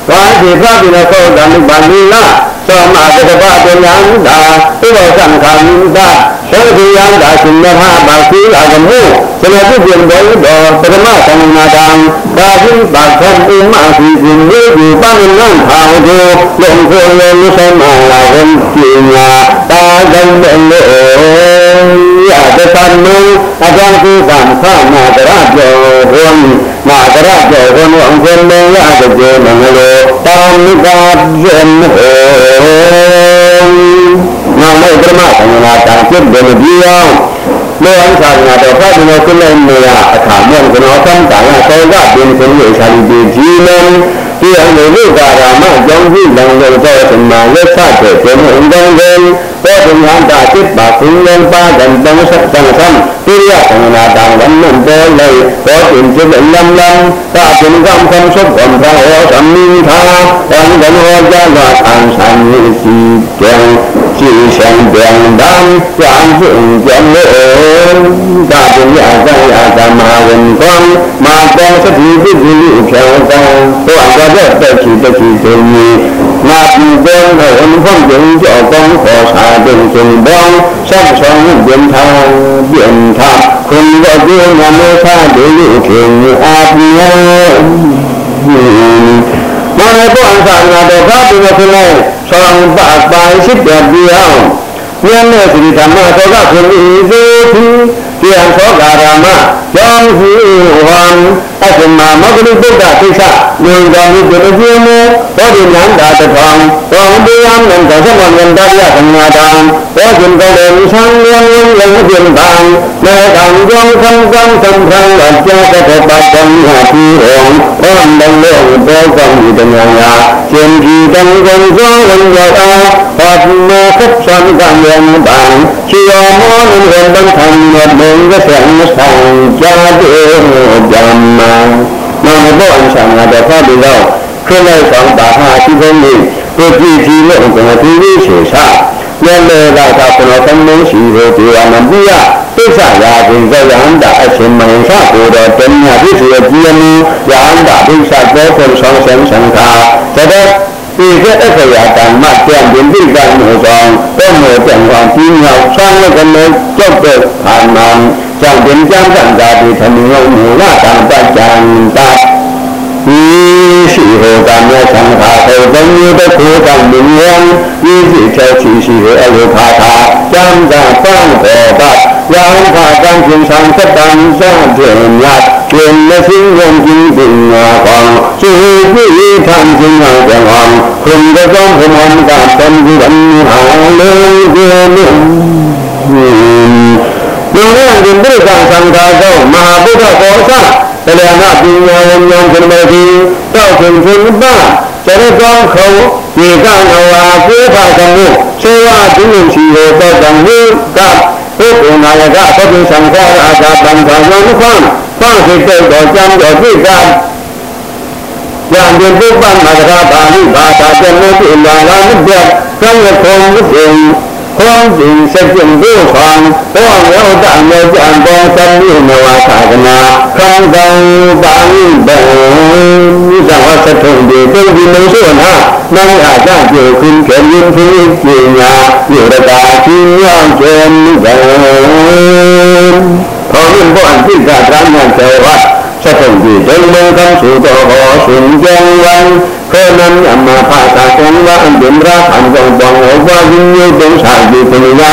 ဘာတိဖတိသောသောတံပါဠိနာ သောမတတပပညာတာဥပ္ပသံခာမိတာသောတိယံတာရှင်မဟာပါတိအာဂမုစနတုပြင်တော်တော်ပထမသံဃာတံဒါဟိပါခေဥမတိရှင်ဝေဒီပန်းနံဟာဝေလုံခေလောမသမလာဝံပညာတာဂံလေယတသံနုအကြံကုသံသနာတရပြောဝံ နာတရပြောဝံဝံခေလေယတကျေမငလောတာမိကာယေမဟေနာမေပရမသံဃာတံစိတ်ဘယ်လိုပြောလောကသာနာတော်ဖတ်တယ်ကုလမေယအခါမောကနောသံတာယသောကပင်ဆုံးရေရှာလီဒီဂျီလံဒီအမှုလူကာရမကြောင့်ပြုလံလို့သောသမ္မာလက်ဖတ်တဲ့ဘုံအင်္ဂံကိုဘောဓိယန္တာစိတ်ပါကုလံပါဒံတံသတ် သံသံပိယသံဃာတံဝန္နံပေါ်လေဘောဓိจิตလမ်လမ်သာပင်ကံသံသုဘံသာဟောသမ္မိသာတံကနောဇာလာသံသံမိစီကျံကြည်ရှင်ပြန်တံကြံကျင့်ကြံလေသာပင်ယသံယသမဝင်ကံမာတောသတိပိပိဖြောတံသောအကြတဲ့တက်ချီတက်ချီခြင်း နာပိပေဝံဖုံကျင်းကြောကောင်းခေါ်စာတင်ရှင်ဘောင်းဆက်ဆောင်ပြန်ထာပြန်ထာခွန်တော်ပြေနမေသာဒေယခင်အာပိယမောင်ဘောအစာနာတော်ဘာဒီမခင်လဲဆောင်ပါပိုင်းရှိပြပြအောင်ဉာဏ်နဲ့ဒီဓမ္မတော်ကခွန်ဤသေသူ ပြန်သောကာရမကြောင့်စီဝံအစမမဂ္ဂလိပုဒ္ဒသိစ္စာလူတော်မူပြည့်စုံမေဘောဓိနန္တာတထောင်သောတေယံနန္တသမယန္တရသမာတံဘောဇင်ကလေသံယံဝံလံပြင်းတံမေတံကြောင့်သံသံသံသံအကျတတပတ္တံဟာတိရောဘဝန္တလောဘောကံဤတညာယာကျင်ကြည်တံကံသောဝံယောအာဘာမေသစ္ဆံကံယံတံချီယောမောနံဘံသံမေဘုံကဆံသံကြာတေဓမ္မနာမဘောအဆောင်လာတော့ဖတ်ပြီးတော့ခရလိုက်ဆောင်တာဟာရှိဆုံးလေးကိုကြည့်ကြည့်လို့ကျွန်တော်ဒီလိုရှေ့စားလက်လေကသာကျွန်တော်သမင်းရှိဖို့ဒီအမပြရသိစ္စာရာခြင်းဇယန္တာအရှင်မင်းစာကိုတော်တဏှာပြည့်စုံကြည်မူယန္တာသိစ္စာသောကုဆောင်ဆံသံဃာတဲ့ ဒီကဲအခရာဓမ္မကျင့်ရင်ပြိကံမှုဆောင်တော့မောကြံความကြီးမြောက်ဆန်းလကလေးကြောက်တဲ့အာနံကြောင့်ရင်ကြံကြံသာဒီသမေယောမူလတံပကြံတာဤရှိဟောကံမြောက်ဆံခါခေတံယေတခေတံမြင်ယံဤရှိချက်ရှိရှိဟေအလောဘာသာကြံတာပန်းဘောကယောခါကံကျင်ဆောင်သတ္တံသံထေမြတ်ကျင်လစင်းဝံကျင်ပင်နာကောင်စေ ทังสิงหาจังหวังคุณก็ต้องสมองกับเป็นกันหาเลยเพื่อนดูเรื่องดินด้วยการสังฆาเจ้ามหาพุทธโสสะแสดงว่าปัญญาวิญญาณคุณเมธีเจ้าถึงคุณบ้าจะได้ต้องเขามีการเอาอาเพื่อพาสมุทชื่อว่าจุลินทรีย์ก็ดังนี้กับพุทธนายกพระพุทธสังฆราชาบังคับนั้นความความสิทธิ์ต่อจำต่อที่การ ယံဒီပုပ္ပမဂရပါဠိဘာသာကျမ်းလို့အလာလာမြတ်ကံရခုံးစဉ်ခုံးစဉ်စက်ကျင်ကိုခံဘောရောတမေကြံပေါ်သမိနဝသာကနာခံကံပါဠိဘံမိဇဝသထုံဒီတုံဒီလုံးဆိုနာနံဟာကြကျေခွင်းကျေရင်ဖြင်းပညာရတတာချင်းရောင်းကျေမိဇံဘောရင်ဘောအတိကတမ်းနဲ့ဝါ စတုံဒီဒိလုံကံသုတောဟောရှင်ကျံဝံခေနံအမဖာသာသံဝံဒိမရာအံဇံဘောဟောဝါယိယဒုံသာဒီပနိယံ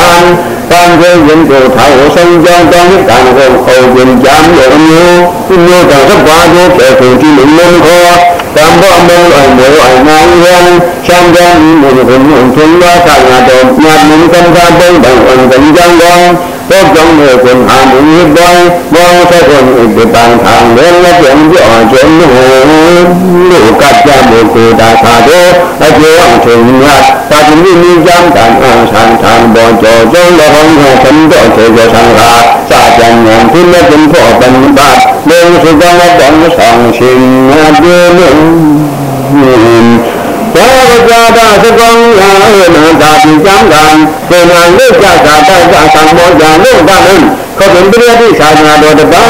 တံခေယံကိုသာဝစံကြံတံကံကိုခောယံကြံယောမြေသူယောတံသဘာဝကေသုတိလုံလုံခောတံဘောမောအမောအနံယံချံကြံမုန်ဘုံဘုံသာနာတော်မြတ်မုန်ကံသာဘုံဘုံကံကြံကော กองพบจงเมื่อคนหามุงยิบบ่อยมองใช่คนอีกบางทางเดินและเสียงจ่อจนหูลูกกัดยาบุกูตาคาโดและเจ้าถึงยัดตาจึงมีจำการอ่างทางทางบ่จอจงละห้องแห่ฉันต่อเฉยสังราสาจันงานที่ไม่เป็นพ่อเป็นบาทเดินสุดงและดองสองชินนาเดือ นသောကြတာသကောင်းရာဟေနတာပိကျမ်းကံသေနာလိစ္ဆာတာတသံမောဇာနုကမံခောပင်ပရိယတိသာသနာတော်တပံ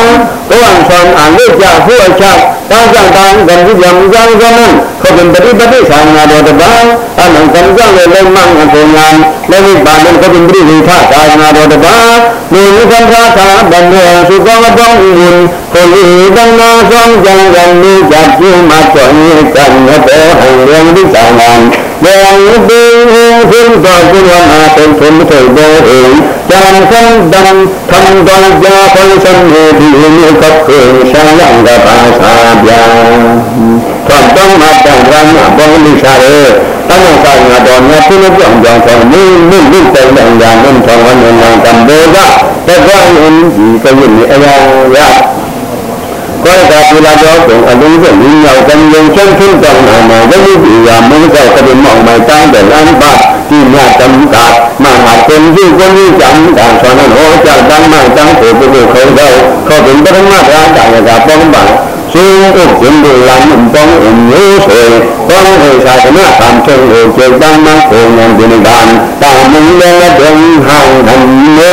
ဘောဝံသံအလိစ္ဆာဟုအချတောင်းကြံတံဂံဒီယံဇံဇမံခောပင်ပရိပတိသာသနာတော်တပံ အလုံးစုံကြောင့်လည်းလက်မှန်ကုန်လာလည်းဒီပါလုံးကပင်ပြိဝိဖာသာနာတော်တပါလူလူခံသာသာဘယ်လိုသုကောတော်ဦးကိုလူတနာဆောင်ကြံကြံလူကြပြုမတော်ဤကံတော်ဟံရံဒီသာနာမေယံဒီဟိသုတော်ကုလနာတုံထုံထေဒေဟိတံသံဒံသံဒောဇာဖလသံဟေတိမြေကပ်ခေရှံယံကပါသာဗျာ တော့တောင်းမှတန်ရမ်းမှာပေါ်လိစားတယ်တောင်းမှငါတော်များသူတို့ကြောင့်ကြောင့်ဆိုနေနေနေတိုင်တဲ့ဉာဏ်နဲ့ထောင်းဝန်ဉာဏ်ကံဘေကတက္ကဝဉ္စီကယင်းအရာရကောတာပူလာတော်ကိုအလုံးစုံမြင်ရောက်တံယုံချမ်းချင်းတောင်းနာမှာယုတိယာမင်းကောက်ကတိမောင်မိုင်တိုင်းတဲ့လမ်းပါဒီမြတ်တံကမဟာသင်္ကြီးကိုကြီးကြံတာဆိုတော့ဟောကြတမ်းမှတမ်းကိုပြုခေါ်တော့ခေါ်ပင်ပရမတ်ရာတာကပေါင်းပါ 修恶行不然能帮我们有谁？帮我啥什么？咱们有谁帮忙？我们的干，咱们的人好人呢？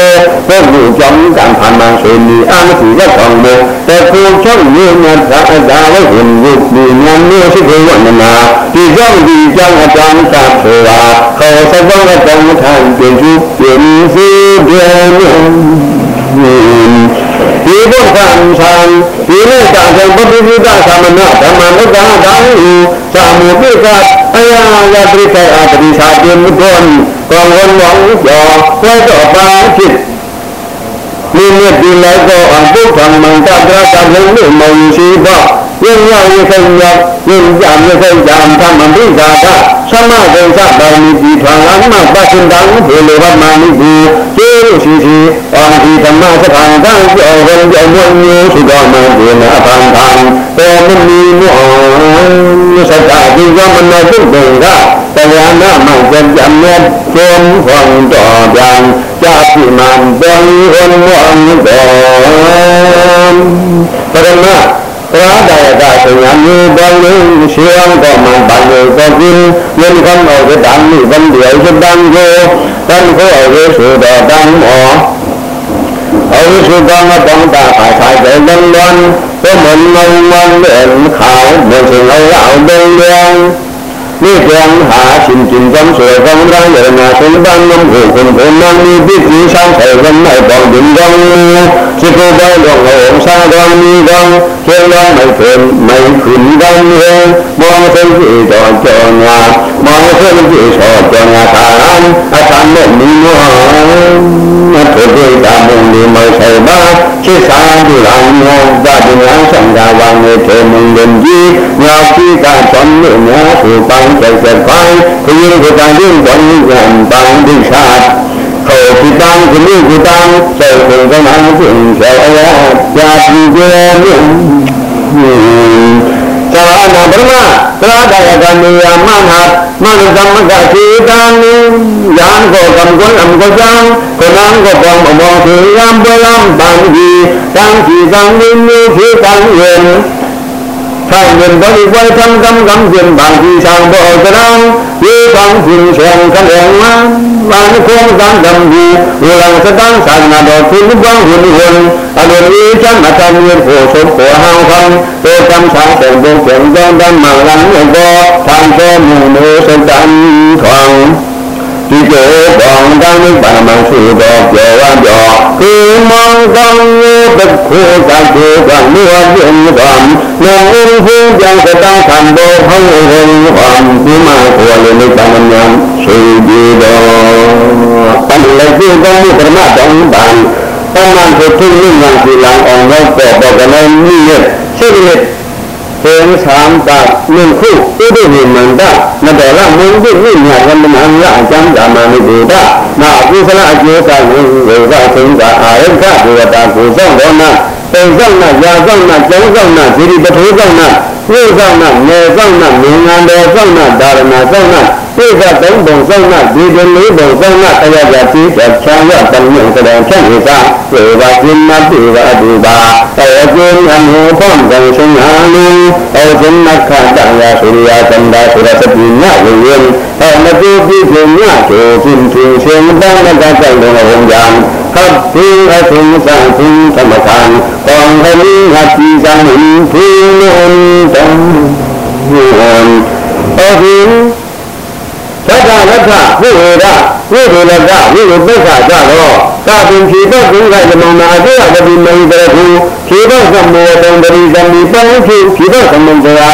不如将咱他们谁你安置个房子？在古城里面，咱咱的人物里面，你是给我们呐？比较比较的长大出来，和什么的中产阶级，变是变。 ဒီဘုဒ္ဓံသံဒီနိစ္စံပတိပိတသမဏဓမ္မလုက္ခဒါဟုသာမုပိကအယာယပရိသေအပရိသာတိမုဒ္ဓံကောဝန္နောဥယောဝေတောပါဖြစ်မိမိဒီလိုက်သောအဘုဒ္ဓံမန္တတရကံလို့မောရှိသော ယဉ်ရယခိယယဉ်ကြမြခိကြံသမ္မပိသာကသမဒိသပါဏိတိထွန်အမပသင်္တံဘေလေဝမဏိတိကျေရှိရှိအောဒီဓမ္မစခံကံကြောဝံကြောဝံမျိုးရှိတော်မှာဒီနာအပန္တံတောမမီမောစတ္တဒီကမနောတုတေကတရားနာမှကြံကြံမြတ်ကျုံခွန်တော်ပြန်ကြတိမံဘုံဝံဝံတော်ပရမ သရတရကသညာမြေပေါင်းလေးရှိအောင်ကောမှပါလို့သောကိယံကောမောကတံမိဗံဒီယောတံကိုတံကိုအဝေစုတော်တံမောအဝိစုကမတံတာပါဆိုင်တဲ့လွန်သမဏောမန္တေခါဝေစုလောအောင်တယ် ดอดังหมอเอาไปสู่ดังมาต้องตาขายขายใจดังวันก็เหมือนเงาวันเด่นขาวเหมือนสิ่งเอาเอาเดินเรื่องนี่เพียงหาชินจินจำสวยของร่างเดินมาถึงบ้านน้ำหูคนคนนั้นมีพิธีสร้างใส่กันไม่บอกดินดงสิกูไปหลวงหงสร้างดองมีดองเทียงดองไม่เกินไม่ขึ้นดองเองมองเป็นที่ดอนจองา မောင်ဆွေပြေသောကြောင့်သာလံအသံနဲ့မိမောမထုဒေတာမုန်ဒီမောဆိုင်ပါချစ်စာဒုရံယောသတ္တဉာသံဃာဝံေထေမုန်ရင်ကြီးမြောက်ပိကသွန်လို့များသူပန်းကျက်ပိုင်းခရီးကတန်ရင်သွန်ရံပန်းဒိသာကိုပိတံခမိကတံစေကုံကမံဖြင့်ဆောအရာကြာပြီကျေမြင့် သဝနာပရမသရဒယကမေယမနာမနသမကစေတံယံကိုကံကုန်အံကိုဇံကိုနံကိုပံအမောသေယံပလံပံဒီတံစီတံနိနိသေတံယံထိုင်ရင်ဘိဝိသံကံကံယံဘာတိသံဘောဇရံယေသံရှင်ရှင်ကံယံ ပါဠိကုံသံဓမ္မိဝေလံစတံသာနာတော်သူလူပေါင်းဝိဝံအလိုဤသမတံယေဘောသုခောဟံခံပေကံသာတေဘုံတေံဓမ္မံလံယောသံသောမုနောစတံခံ ဒီကြောဘောင်တန်းပါမန်ရှိတော်ပြောဝမ်းပြောဒီမောင်ကောင်းရဲ့တခုသတ်ကိုကမြေဝပြင်းကံလုံဦးဖူးပြန်စတောင်းခံတော်ဟောင်းဝံဟံဒီမှာကိုလည်းမိတ္တမညာရှိဒီတော်တန်လည်းဒီကောင်းမှုပရမတောင်းပန်တမန်ကိုသူ့ဉာဏ်ကြည်လံအောင်တော့ပေါ်ပေါ်ကလည်းမြည့်ရဲ့ရှိတဲ့ เป็นสามตาหนึ่งคู่อุดหิมันตานาแต่ละมึงที่นี่เนี่ยกันมันละจังจามานิบูตานากุศลอเจตาวิเวกสิงกาอายันทะเทวตากุศลโดนะเป็นสั่งน ပုံဆောင်နာရာဆောင်နာကျောင်းဆောင်နာဇီရိပထိုးဆောင်နာကိုယ်ဆောင်နာငယ်ဆောင်နာမင်္ဂန်တော်ဆောင်နာဒါရဏဆောင်နာပိဿတုံးပုံဆောင်နာဒီကလေးပုံဆောင်နာတရားကြသိတဲ့ချမ်းရတန်မြင့်ကတန်ဖြန့်ရတာစေဝါရှင်မတိဝအတူပါတောကျင်းအမောဖန်ကံရှင်ဟာလူတောကျင်းနခတန်ရာစုရိယကန္တာစုရသတိညဝေယံအမတုပိညောကျင်းသူရှင်တန်ကတန်တော်ဟောံကတဲ့လုံးဝံကြံခပ်ပိအထုံသံသင်သမခံကောင်းဟလိဟတိဇံဖူလုံးတံဟောအဟိသတ္တလက္ခဝိဝေဒဝိဝေလကဝိဝေပိက္ခကြတော့သာပင်ဖြေတော့ဘုရားဇမနာအတေအတိမေတရခုဖြေတော့သမေတံတရိသမိပံဖြေဖြေတော့သမုဒ္ဒရာ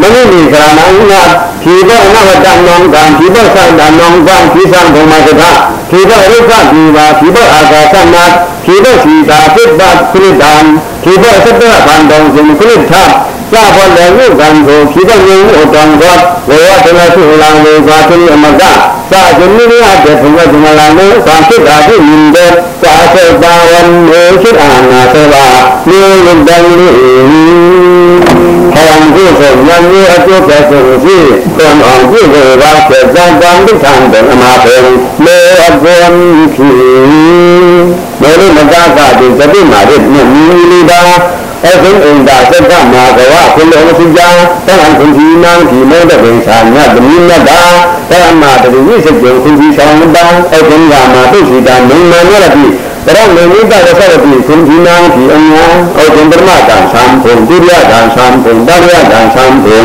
မနိမိခရာနံနာဖြေတော့နဝတ္တနောံကံဖြေတော့သန္တနောံကံဖြေသံဘုံမကထာ ဖြေတော့ရုက္ခဒီပါဖြေတော့အာကာသနာဖြေတော့စီတာပိပ္ပခရိတံဖြေတော့သတ္တဗန္တောဇင်ခရိထသာဘောလည်းဝိကံကိုဖြေတော့ယုံဥတံသောဝေဝတနာသုလံဝေသာတိအမကသာဇနိရတေဘုရားဇမလာမေသာစိတာတိမြင်တဲ့သာသေတာဝံမေရှိအာနာသေဝမြေလတန် လိဟောံကိုဆိုညံမြေအကျိုးပဲဆိုရှိတံအောင်ပြုလို့ပါစေဇံတံဒိဋ္ဌံတမပေမေအကွန်ခီမေရမကကတိသတိမာရမြင့်မြည်လိတာအသင်းအင်္ဂါသက္ကမာကဝကုလောစိကြာတန်ခုဒီနံဒီမေတ္တပိသာညတမိနတာတမ္မာတတိဝိစကြုံခုဒီဆောင်တံအသင်္ဂါမာတုစီတာမင်္ဂမရတိ တရမေနိတရသရတိခုဒီနံဒီအညာဩဇင်ပရမတံသံဘုံဒုရိယတံသံဘုံတရိယတံသံဘုံ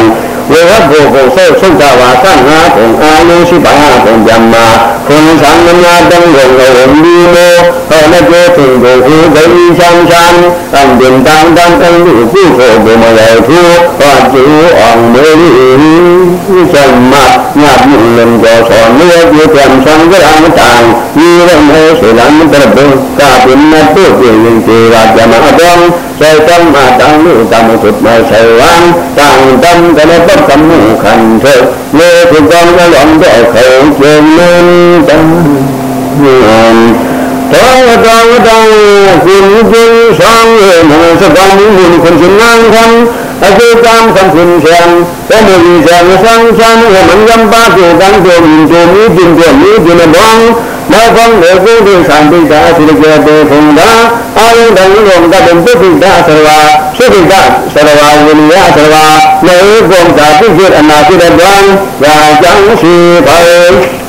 ဝေဝတ်ဘုံကိုဆုတ်ဆုတ်တာပါသငါဘုံအာနုရှိပါဘုံဇမ္မာခွန်သံမညာတံဝေဝံဒီမေဟောနကျေသိဘုံဟုဒိသံသံအံဒင်တံတံတံလူကုသိုလ်ဘုံမယောထုဟောကျူအောင်မေရီသမ္မာညပြုလံကြောသောမေယပြုံသံဃာမတံဤရမေစေလံတရဘေကာပိနတုပိရင်စေဝဇမအတောစေတံမတံလူတမသုတမေဆေဝံတံတံကလပတမုခံထေလေကုကံလံဒေခေကျေနံတံတောတောတောကုဉ္ကုဆောင်ရေမနစကံမူခွန်ရှင်နံခံအကုကံသံခွန်ရှင်သမုဒိဇံသံသံဝမံယံပါကေတံတောမြင်တောမြင်တောမြင်တောဘော မေဘံလေကုသိသံတိတာစိရကေတေဖုန်တာအာယုဒံလောကတံပုတိတာသရဝါသုတိတာသရဝါဝိနိယသရဝါနေကုံတာပုจิตအနာစိရတံယာကျံရှိ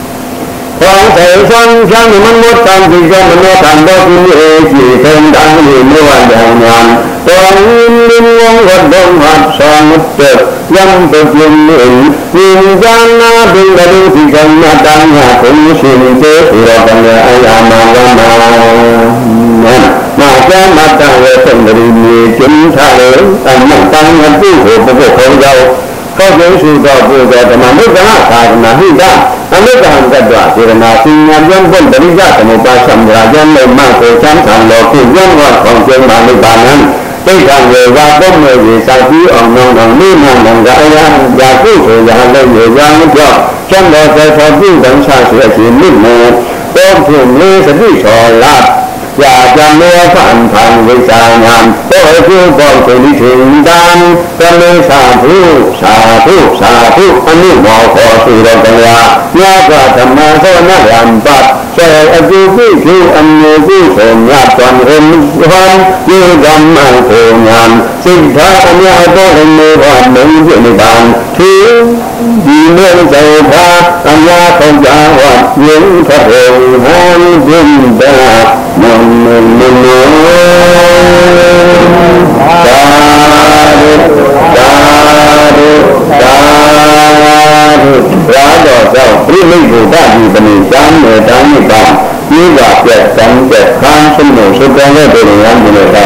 ပါသောသေသံသံမမောတံဒီကမနောတံဘောကိဧจิသံတံဝိမေဝံယံယံတောင်းလိဝံဝဒ္ဓမတ်သမုတ္တယံပတိနိနိဇာနာဘိန္ဒရုတိကမတံယခုံရှင်တေသုရကံယအယမဝမမာဇာမတံဝေသံဃိမြေကျင်းထားလေအမတံယပုဟေပုဂ္ဂောကြောကော သောကိရှိသောပုဇောဓမ္မမိတ္တသာဓမ္မဟိတအမိတ္တံတတ္တစေရနာစိညာပြံပွန်ပရိစ္ဆသမုပ္ပါသမ္ရာယံလေမကိုချမ်းသာလောကိယံဝါကောင်းကျမ်းပါလိပါဏံသိက္ခာဝေဝပုံမေဝေသာတိအောင်နောင်းတော်နိမန္တံကအယံယာကုဆိုရာလည်းဝေယံကြောင့်ကျမ်းတော်သောပြုံးဆောင်ဆရာရှင်မိမေတောဖြင့်မေသတိသောလား อย่าจำเนื้อพันพันวิชางานโอ้ยผู้บอกคนที่ถึงดังก็เลยสาธุสาธุสาธุอันนี้หมอขอสื่อเรากันว่าญาติธรรมะโซนักยำปัดเจออจุพิคืออันนี้ผู้สมญาติตอนเห็นวันยืนกำมังโคงานสิ่งท้าอันนี้เอาตั စေအကျိုးကိုကိုအမေကိုကိုငါတံရုံဘာယေဓမ္မကိုငါစိတ်ဓာအမြတ်တော်မေဘာမင်းပြနိဗ္ဗာန်သူဒီမဲ့စေဘာအမြတ်ဆုံးသာဝယင်းထရေဟောဒိန္ဒာမမမနောသာဓုသာဓုသာဓု ရာတော်ကြောင့်ပြိမိတ်ဘုဒ္ဓဒီပဏိသံမေတ္တာနိဗ္ဗာန်ဤကပြတ်စံတဲ့ခံဆုံးလို့သုတ္တရဲ့တေရယံဒီလိုသာ